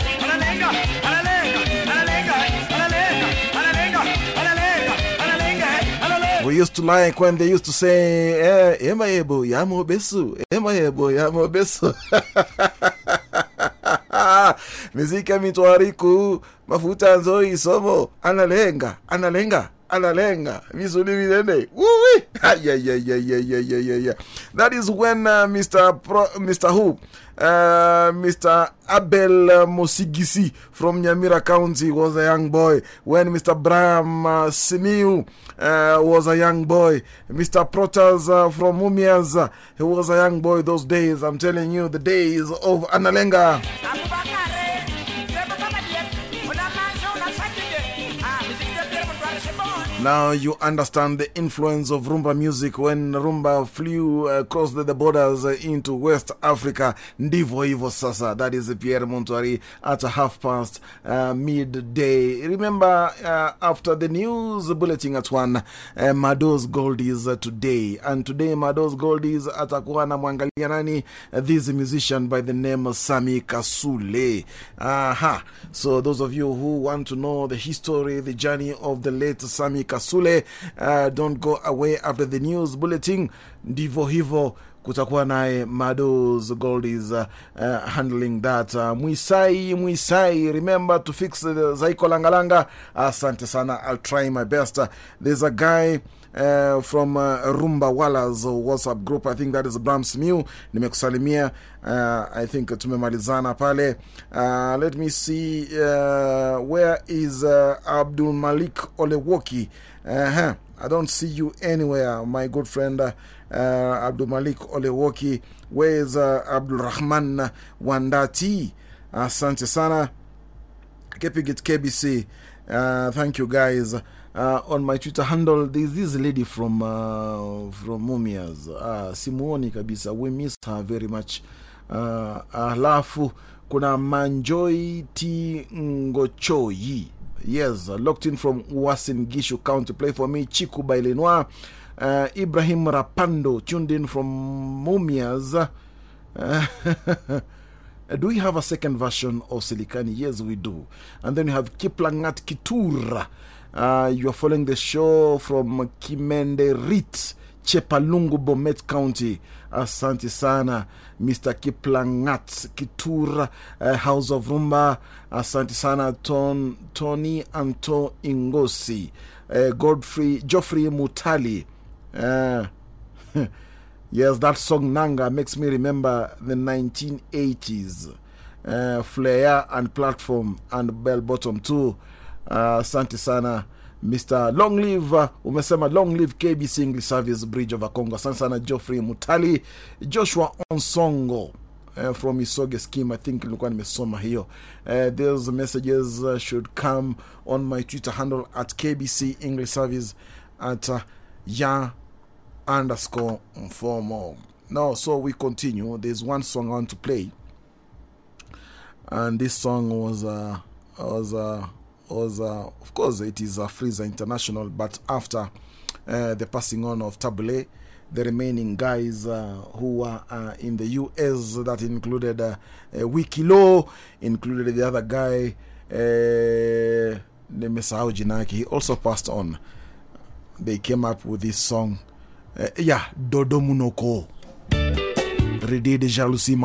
Speaker 1: Used to like when they used to say, eh, Ema Ebo, Yamo Besu, Ema Ebo, Yamo Besu. Miziki ya mitwariku, mafuta Zoe Somo, analenga, analenga, analenga, visuli vinene. Woo-wee. Yeah, yeah, yeah, yeah, yeah, yeah, yeah, yeah. That is when uh, Mr. Pro, Mr. Who, uh, Mr. Abel Mosigisi from Nyamira County was a young boy. When Mr. Bram uh, Simiu uh, was a young boy. Mr. Protas uh, from Mumias, uh, he was a young boy those days. I'm telling you, the days of Analenga. Now you understand the influence of rumba music when rumba flew across the, the borders into West Africa. Ndivo hivyo sasa. That is Pierre Moutouari at half past uh, midday. Remember, uh, after the news bulletin at one, uh, Mado's Goldies uh, today. And today, Mado's Goldies atakuwa na mwangalia nani? Uh, this musician by the name of Sami Kasule. Aha. So, those of you who want to know the history, the journey of the late Sami Kasule, uh, don't go away after the news bulletin. Ndivo hivo kutakuwa naye Mados Goldies uh, uh, handling that. Uh, Mwisai, Mwisai, remember to fix the Zaiko Langalanga. Asante sana, I'll try my best. Uh, there's a guy uh, from uh, Rumba Walla's WhatsApp group. I think that is Brams Mew. Nimekusalimia. Uh, I think tumemalizana pale. Uh, let me see. Uh, where is uh, Abdul Malik Olewoki? Uh-huh. I don't see you anywhere, my good friend uh, Abdul Malik Olewoki. Where is uh, Abdul Rahman Wandati? Asante sana. Keeping it KBC. Uh, thank you guys. Uh, on my Twitter handle, there's this lady from uh, from Mumias, uh, Simuoni kabisa. We miss her very much. Uh, alafu kuna Manjoi T Ngochoi. Yes, locked in from Uasin Gishu County. Play for me, Chiku by Uh, Ibrahim Rapando tuned in from Mumias. Uh, do we have a second version of Silikani? Yes, we do. And then we have Kiplangat Kitura. Uh, you are following the show from Kimende Rit, Chepalungu, Bomet County. Asante sana, Mr. Kiplangat Kitura, uh, House of Rumba. Asante sana, Ton, Tony Anto Ingosi, uh, Godfrey, Geoffrey Mutali. Uh, yes, that song Nanga makes me remember the 1980s. Uh, Flair and Platform and Bell Bottom too. Asante sana Mr. Long Live, uh, umesema Long Live KBC English Service Bridge over Congo. Asante sana Geoffrey Mutali, Joshua Onsongo. Uh, from Isoge scheme, I think nilikuwa nimesoma hiyo. Uh, those messages uh, should come on my Twitter handle at KBC English Service at uh, ya underscore informal. Now, so we continue. There's one song I want to play, and this song was uh, was uh, was uh, of course it is Afrisa International, but after uh, the passing on of Tabu Ley, the remaining guys uh, who were in the US that included uh, Wikilo, included the other guy, uh, nimesahau jina yake, he also passed on. They came up with this song, yeah, Dodo Munoko, Rédé de jalousie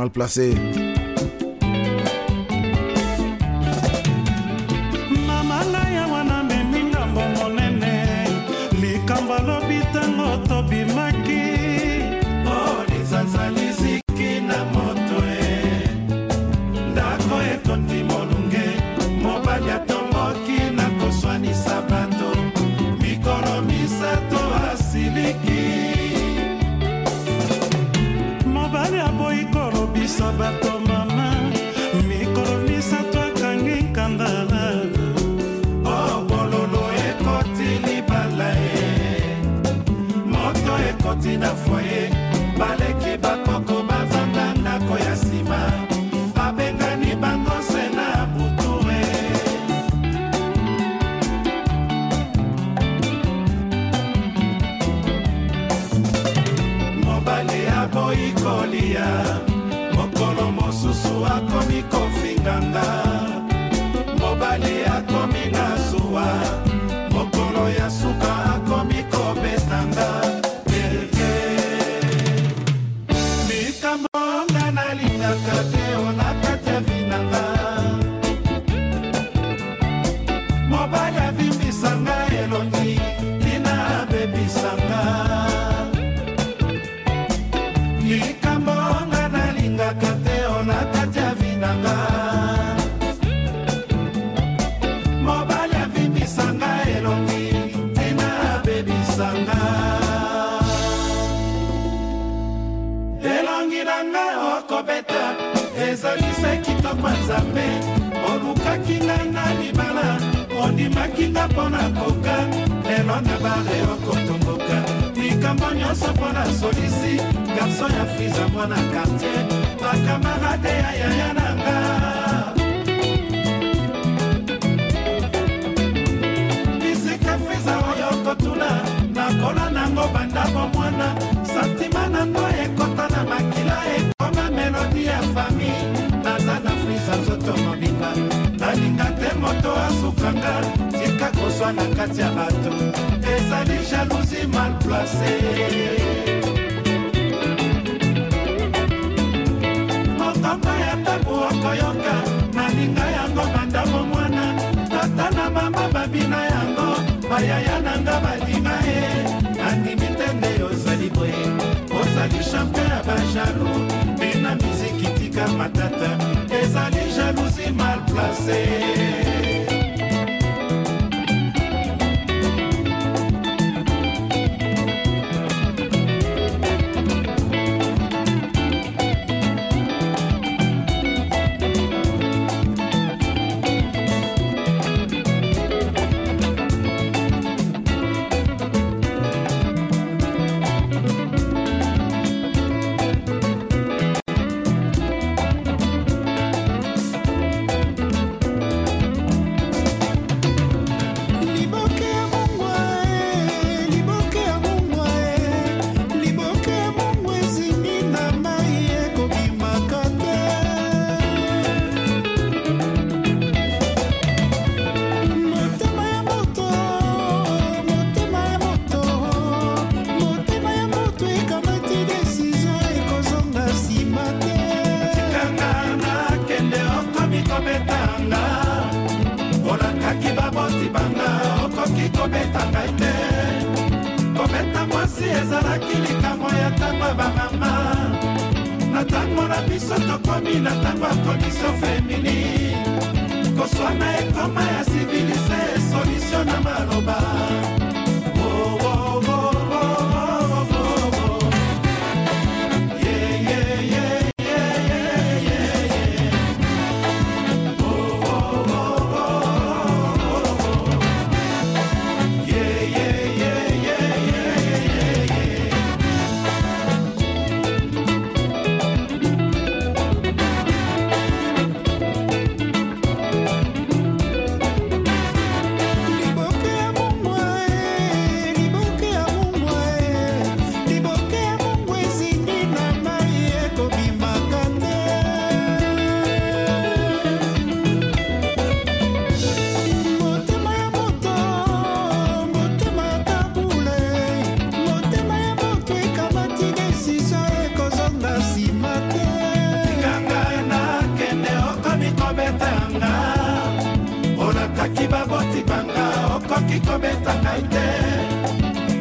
Speaker 23: ekoki kobeta ngai te.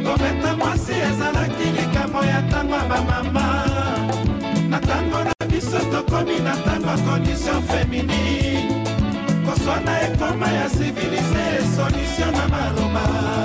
Speaker 23: Kobeta mwasi ezalaki likambo ya ntango ya bamama. Na ntango na biso tokomi na ntango kondition feminine koswana ekoma ya sivilise esolutio na maloba.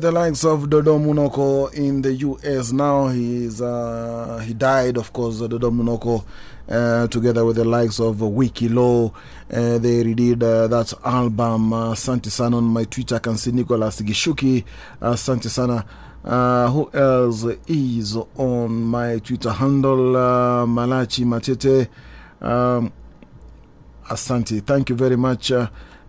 Speaker 1: The likes of Dodo Munoko in the US now. He's, uh, he died, of course, Dodo Munoko, uh, together with the likes of Wiki Low. Uh, they redid uh, that album, uh, Santi Sana, on my Twitter. I can see Nicholas Gishuki, Santi Sana. Uh, who else is on my Twitter handle? Malachi Matete. Um, Asante. Thank you very much.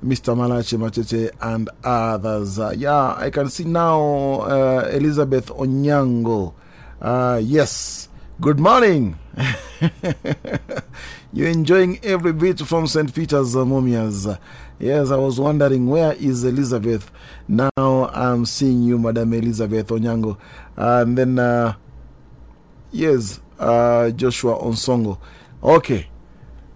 Speaker 1: Mr. Malachi Matete and others. Uh, yeah, I can see now uh, Elizabeth Onyango. Uh, yes, good morning. You're enjoying every bit from St. Peter's Mumias. Yes, I was wondering where is Elizabeth? Now I'm seeing you, Madam Elizabeth Onyango. and then, yes, Joshua Onsongo. Okay.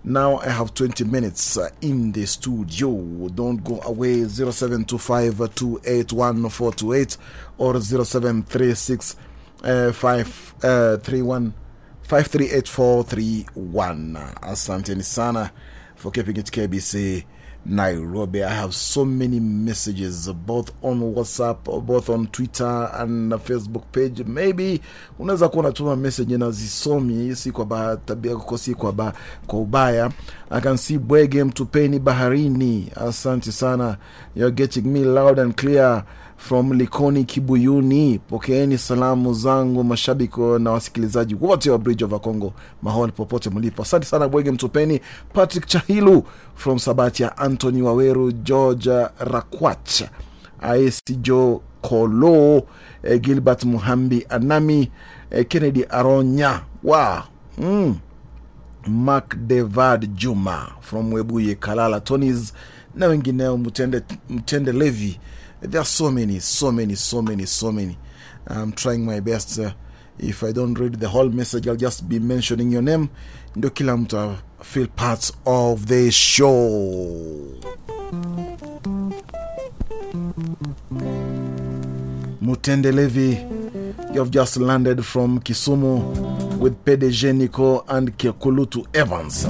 Speaker 1: Now I have 20 minutes uh, in the studio. Don't go away. 0725 281 428 or 0736 uh, 531 538431. Asante sana for keeping it KBC Nairobi. I have so many messages both on WhatsApp, both on Twitter and Facebook page. Maybe unaweza kuwa unatuma message na zisomi, si kwa ba tabia kuko, si kwa, ba, kwa ubaya. I can see Bwege Mtupeni Baharini. Asante sana. You're getting me loud and clear from Likoni Kibuyuni. Pokeeni salamu zangu mashabiki na wasikilizaji wote wa Bridge over Congo mahali popote mlipo. Asante sana Bwege Mtupeni, Patrick Chahilu from Sabatia, antony Waweru, George Rakwach, Aesijo Kolo, eh, Gilbert Muhambi Anami, eh, Kennedy Aronya wow. mm. Mark Devad Juma from Webuye Kalala Tonis na wengineo Mtende Levi there are so many, so many, so many, so many. I'm trying my best. Uh, if I don't read the whole message, I'll just be mentioning your name. Ndio kila mtu feel parts of the show. Mutende Levi, you have just landed from Kisumu with PDG Nico and Kekulutu Evans.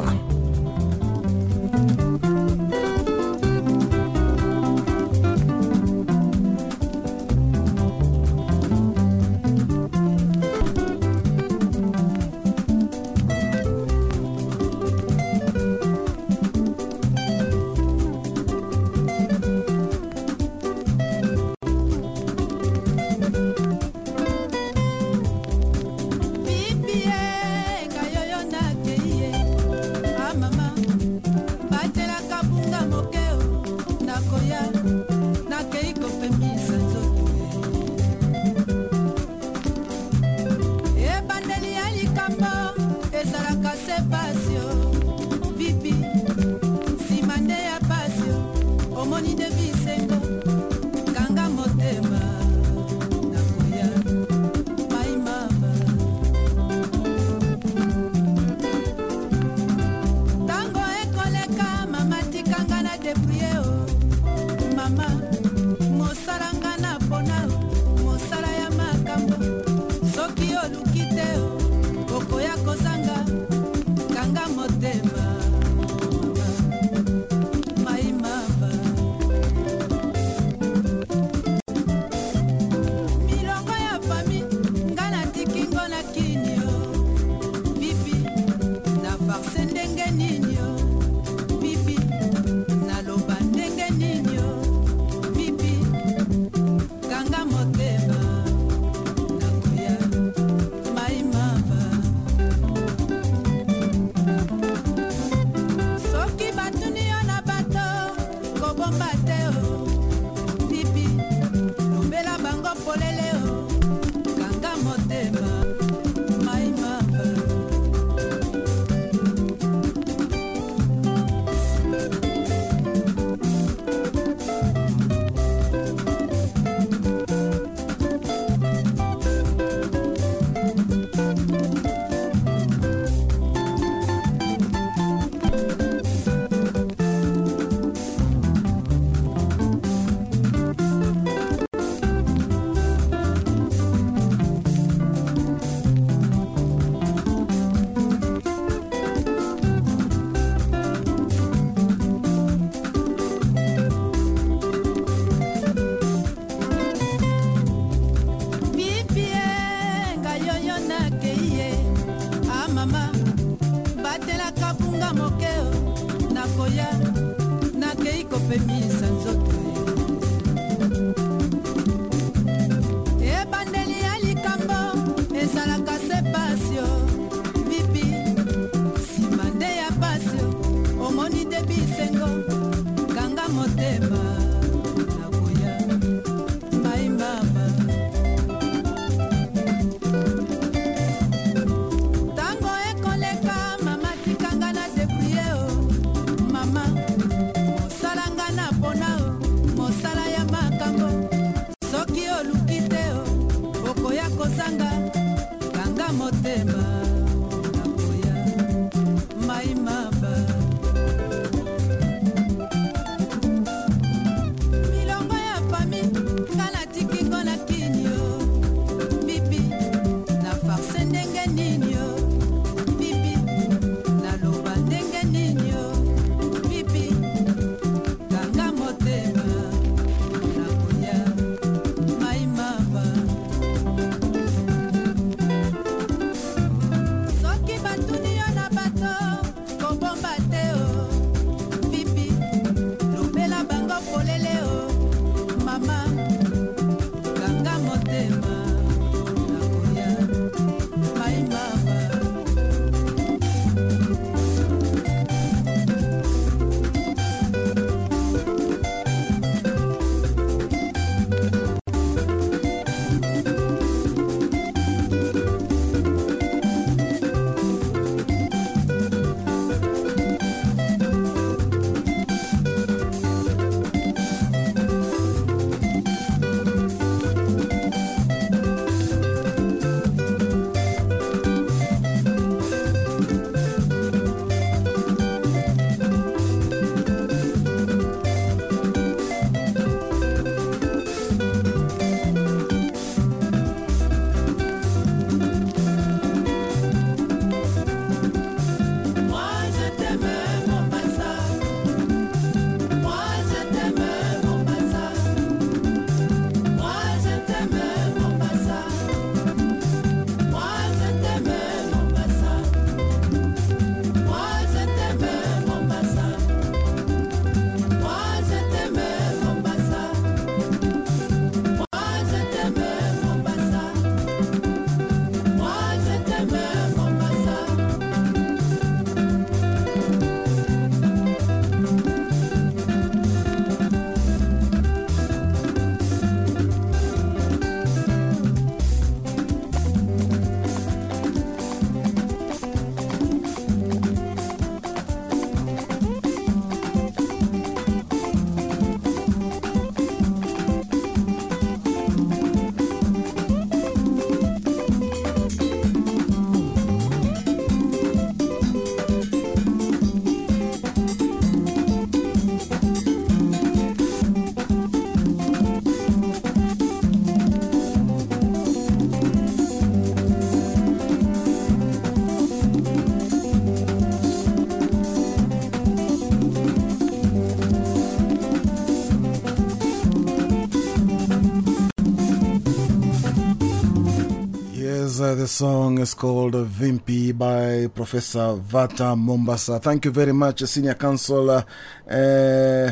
Speaker 1: The song is called Vimpi by Professor Vata Mombasa. Thank you very much, Senior Counsel uh, uh,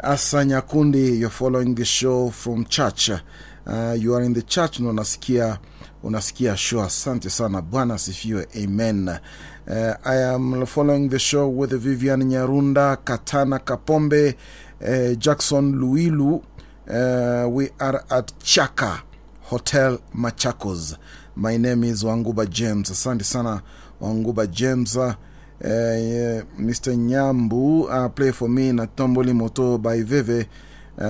Speaker 1: Asa Nyakundi. You're following the show from church. Uh, you are in the church na unasikia, unasikia show. Asante sana. Bwana asifiwe. Amen. Uh, I am following the show with Vivian Nyarunda, Katana Kapombe, uh, Jackson Luilu. Uh, we are at Chaka. Hotel Machakos. My name is Wanguba James. Asante sana Wanguba James. Uh, uh, Mr. Nyambu uh, play for me na Tomboli Moto by Veve uh,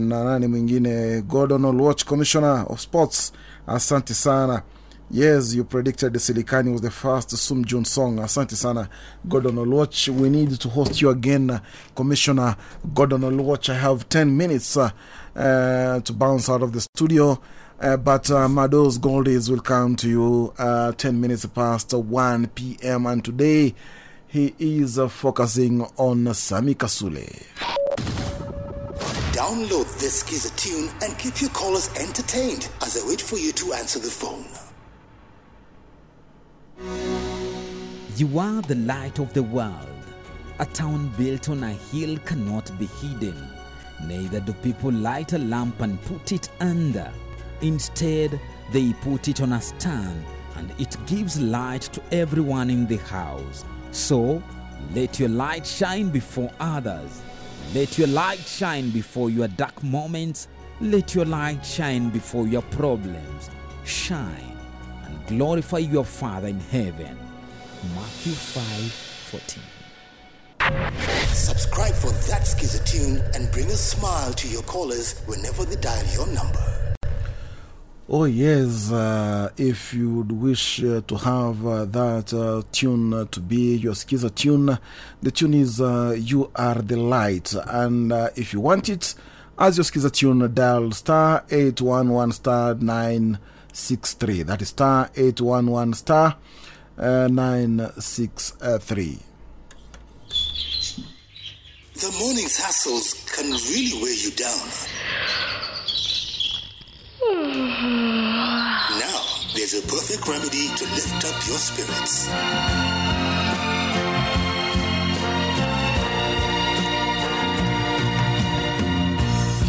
Speaker 1: na nani mwingine Gordon Olwatch Commissioner of Sports. Asante sana. Yes, you predicted the Silikani was the first Sum June song. Asante sana, Gordon Olwatch. We need to host you again, Commissioner Gordon Olwatch. I have 10 minutes uh, uh, to bounce out of the studio. Uh, but uh, Mado's Goldies will come to you uh, 10 minutes past 1 p.m. And today he is uh, focusing on Sami Kasule.
Speaker 5: Download this Skiza tune and keep your callers entertained as I wait for you to answer the phone.
Speaker 25: You are the light of the world. A town built on a hill cannot be hidden. Neither do people light a lamp and put it under. Instead, they put it on a stand and it gives light to everyone in the house. So, let your light shine before others. Let your light shine before your dark moments. Let your light shine before your problems. Shine and glorify your Father in heaven. Matthew 5 14.
Speaker 5: Subscribe for that Skiza tune and bring a smile to your callers whenever they dial your number.
Speaker 1: Oh, yes. Uh, if you'd wish uh, to have uh, that uh, tune uh, to be your Skiza tune, the tune is uh, You Are the Light. And if you want it as your Skiza tune, dial star 811 star 963. That is star 811 star uh, 963.
Speaker 5: The morning's hassles can really weigh you down. Now, there's a perfect remedy to lift up your spirits.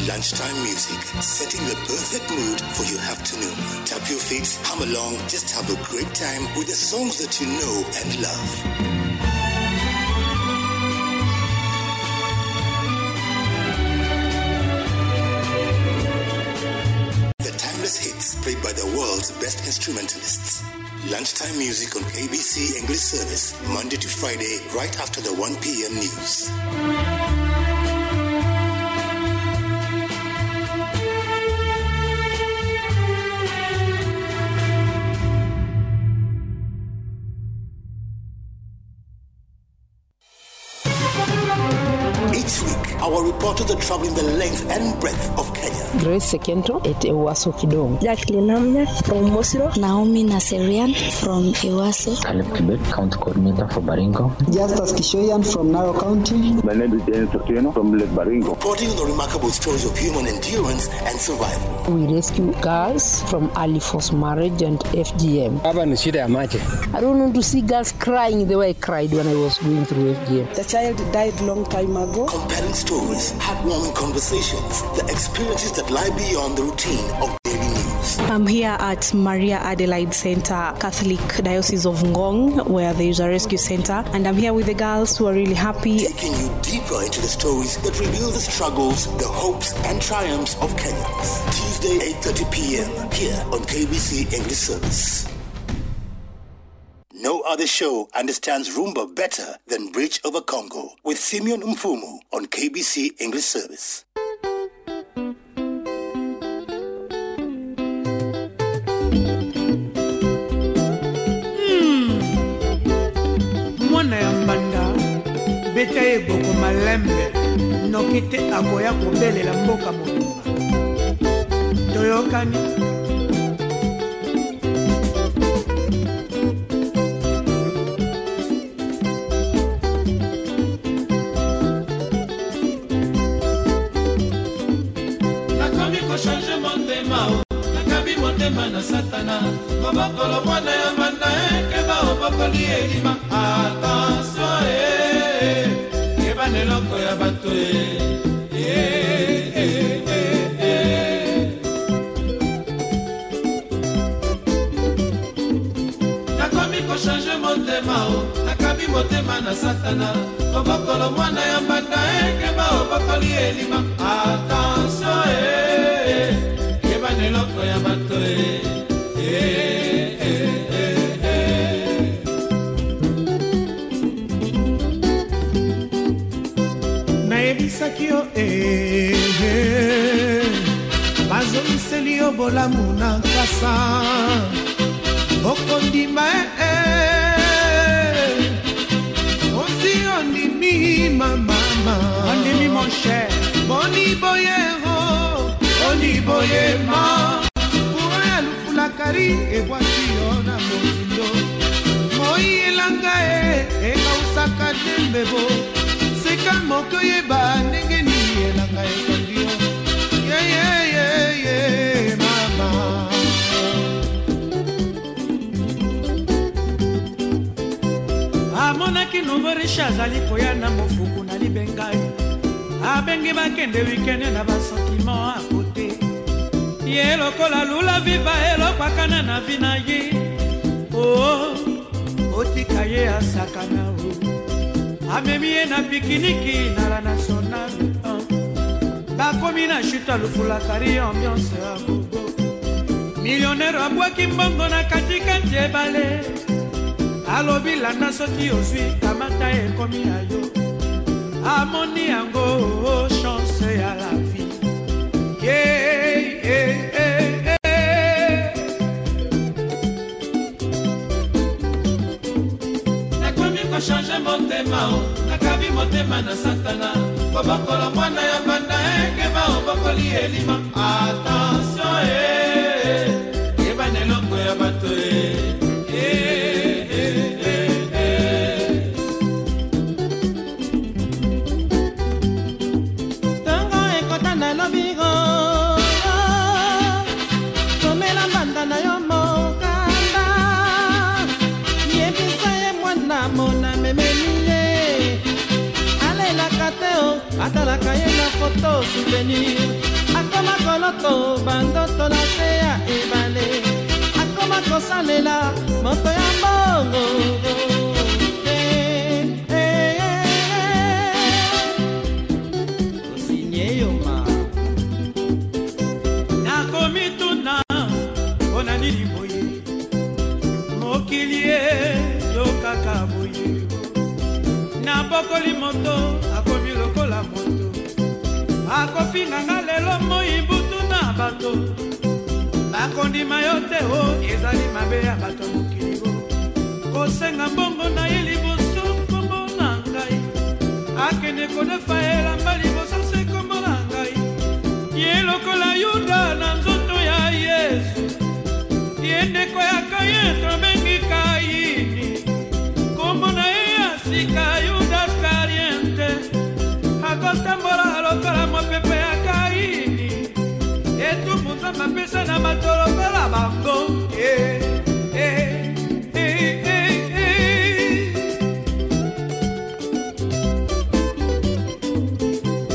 Speaker 5: Lunchtime music, setting the perfect mood for your afternoon. Tap your feet, hum along, just have a great time with the songs that you know and love. Played by the world's best instrumentalists. Lunchtime music on KBC English Service, Monday to Friday, right after the 1 p.m. news. Our reporters are traveling the length and breadth of Kenya.
Speaker 32: Grace Sekento at Ewaso Kidong.
Speaker 33: Jacqueline Namnya from Mosiro.
Speaker 19: Naomi Naserian from Ewaso.
Speaker 34: Caleb Kibet, County Coordinator for Baringo.
Speaker 35: Justus Kishoyan from Narok County.
Speaker 36: My name is James Otieno from Lake Baringo.
Speaker 5: Reporting on the remarkable stories of human endurance and survival.
Speaker 32: We rescue girls from early forced marriage and FGM.
Speaker 35: Hapa ni shida ya maji.
Speaker 32: I don't want to see girls crying the way I cried when I was going through FGM.
Speaker 33: The child died long time ago.
Speaker 5: Compelling stories, heartwarming conversations, the experiences that lie beyond the routine of daily news.
Speaker 37: I'm here at Maria Adelaide Center, Catholic Diocese of Ngong, where there is a rescue center. And I'm here with the girls who are really happy.
Speaker 5: Taking you deeper into the stories that reveal the struggles, the hopes, and triumphs of Kenyans. Tuesday, 8.30 p.m. here on KBC English Service. No other show understands Rhumba better than Bridge over Congo with Simeon Mfumu on KBC English Service. Hmm.
Speaker 38: mwana ya mbanda beta ye gboko malembe noki te akoya kobelela mboka mobimba. Toyokani
Speaker 10: motema na satana. Kobokolo mwana ya mbanda ekeba obokoli elima atensio e yebana eloko ya bato e. Nakomi kochange motema o nakabi motema na satana. Kobokolo mwana ya mbanda ekeba obokoli elima atensio e yebana eloko ya bato e.
Speaker 38: Nayebisaki yo ee bazongiseli yo bolamu na nkasa okondima ee osi ondimi mamama ondimi mon cher. Boni boyero boni boyema kuro ya lufulakari ebwaki yo na mozindo moi elanga e ekausaka tembebo seka moki oyeba ndenge nini elanga ekondi yo. Yeyeyeye mama.
Speaker 10: Amonaki novore
Speaker 12: riche azali koya na mofuku na libengai. Abengi bakende wikende na basentiment akote ye lokola lula viva elokwakana na vi na ye. Oo otika ye asakana o. Amemi ye na pikiniki na la nationale bakomi na chute alufulakari ambiance ya gogo millionnaire abwaki mbongo na katikati ebale. Alobi landa soki ozwi kamata ekomi ya yo. Amoni yango oh, chance ya la kochange motema o nakabi motema na satana. Kobokola mwana ya banda ekeba obokoli elima. Attention e yebana eloko ya bato e
Speaker 31: foto souvenir. Akoma koloto bandoto na se ya ebale. Akoma kosalela moto ya mbongo. Eh, eh, eh,
Speaker 12: Mokili e yo kaka boye. Nabokoli moto akofinganga lelo moi butu na bato. Bakondima yo te o ezali mabe ya bato mokili o. Kosenga mbongo na ye liboso nkombo na ngai. Akende kodefa elamba liboso se nkombo na ngai. Ye lokola yuda na nzoto ya yesu. Ye ndeko ya kaye tobengi bapesa na matolokola bango. Eh, eh, eh,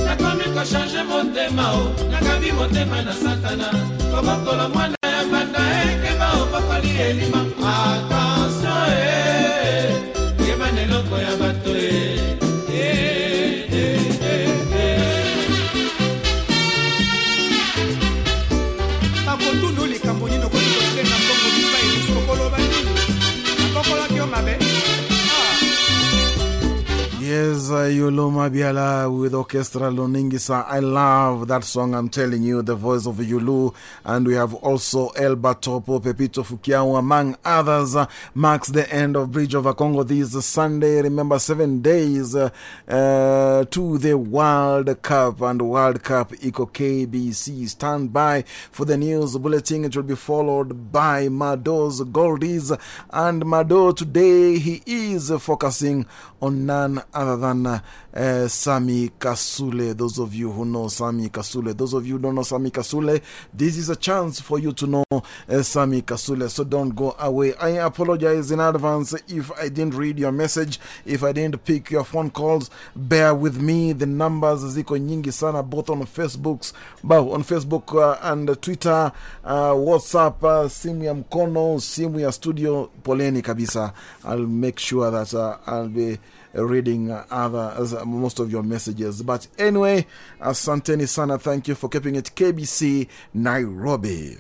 Speaker 12: nakomi kochange motema o nakambi motema na satana. Kobokola mwana ya banda ekeba opokoli elima.
Speaker 1: With Orchestra Loningisa. I love that song, I'm telling you, the voice of Yulu. And we have also El Batopo, Pepito Fukiao, among others, marks the end of Bridge over Congo this Sunday. Remember, seven days uh, uh, to the World Cup and World Cup Eco KBC. Stand by for the news bulletin. It will be followed by Mado's Goldies. And Mado today, he is focusing on none other than uh, Sami Kasule. Those of you who know Sami Kasule, those of you who don't know Sami Kasule, this is a chance for you to know uh, Sami Kasule. So don't go away. I apologize in advance if I didn't read your message, if I didn't pick your phone calls. Bear with me. The numbers ziko nyingi sana both on Facebook, bao, on Facebook uh, and Twitter, uh, WhatsApp, simu ya mkono, simu ya studio. Poleni kabisa. I'll make sure that I'll be reading uh, other as, uh, most of your messages. But anyway, asanteni sana. Thank you for keeping it KBC Nairobi.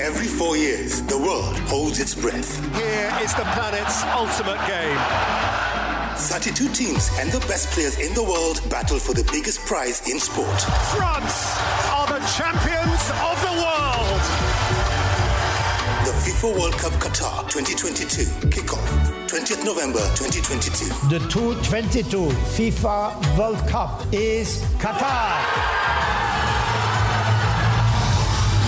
Speaker 5: Every four years, the world holds its breath.
Speaker 8: Here is the planet's ultimate game.
Speaker 5: 32 teams and the best players in the world battle for the biggest prize in sport.
Speaker 8: France are the champions of the world.
Speaker 5: The FIFA World Cup Qatar 2022 kickoff 20th November 2022.
Speaker 35: The 2022 FIFA World Cup is Qatar.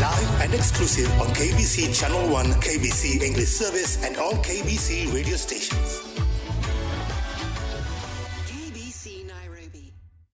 Speaker 5: Live and exclusive on KBC Channel 1, KBC English Service, and all KBC radio stations.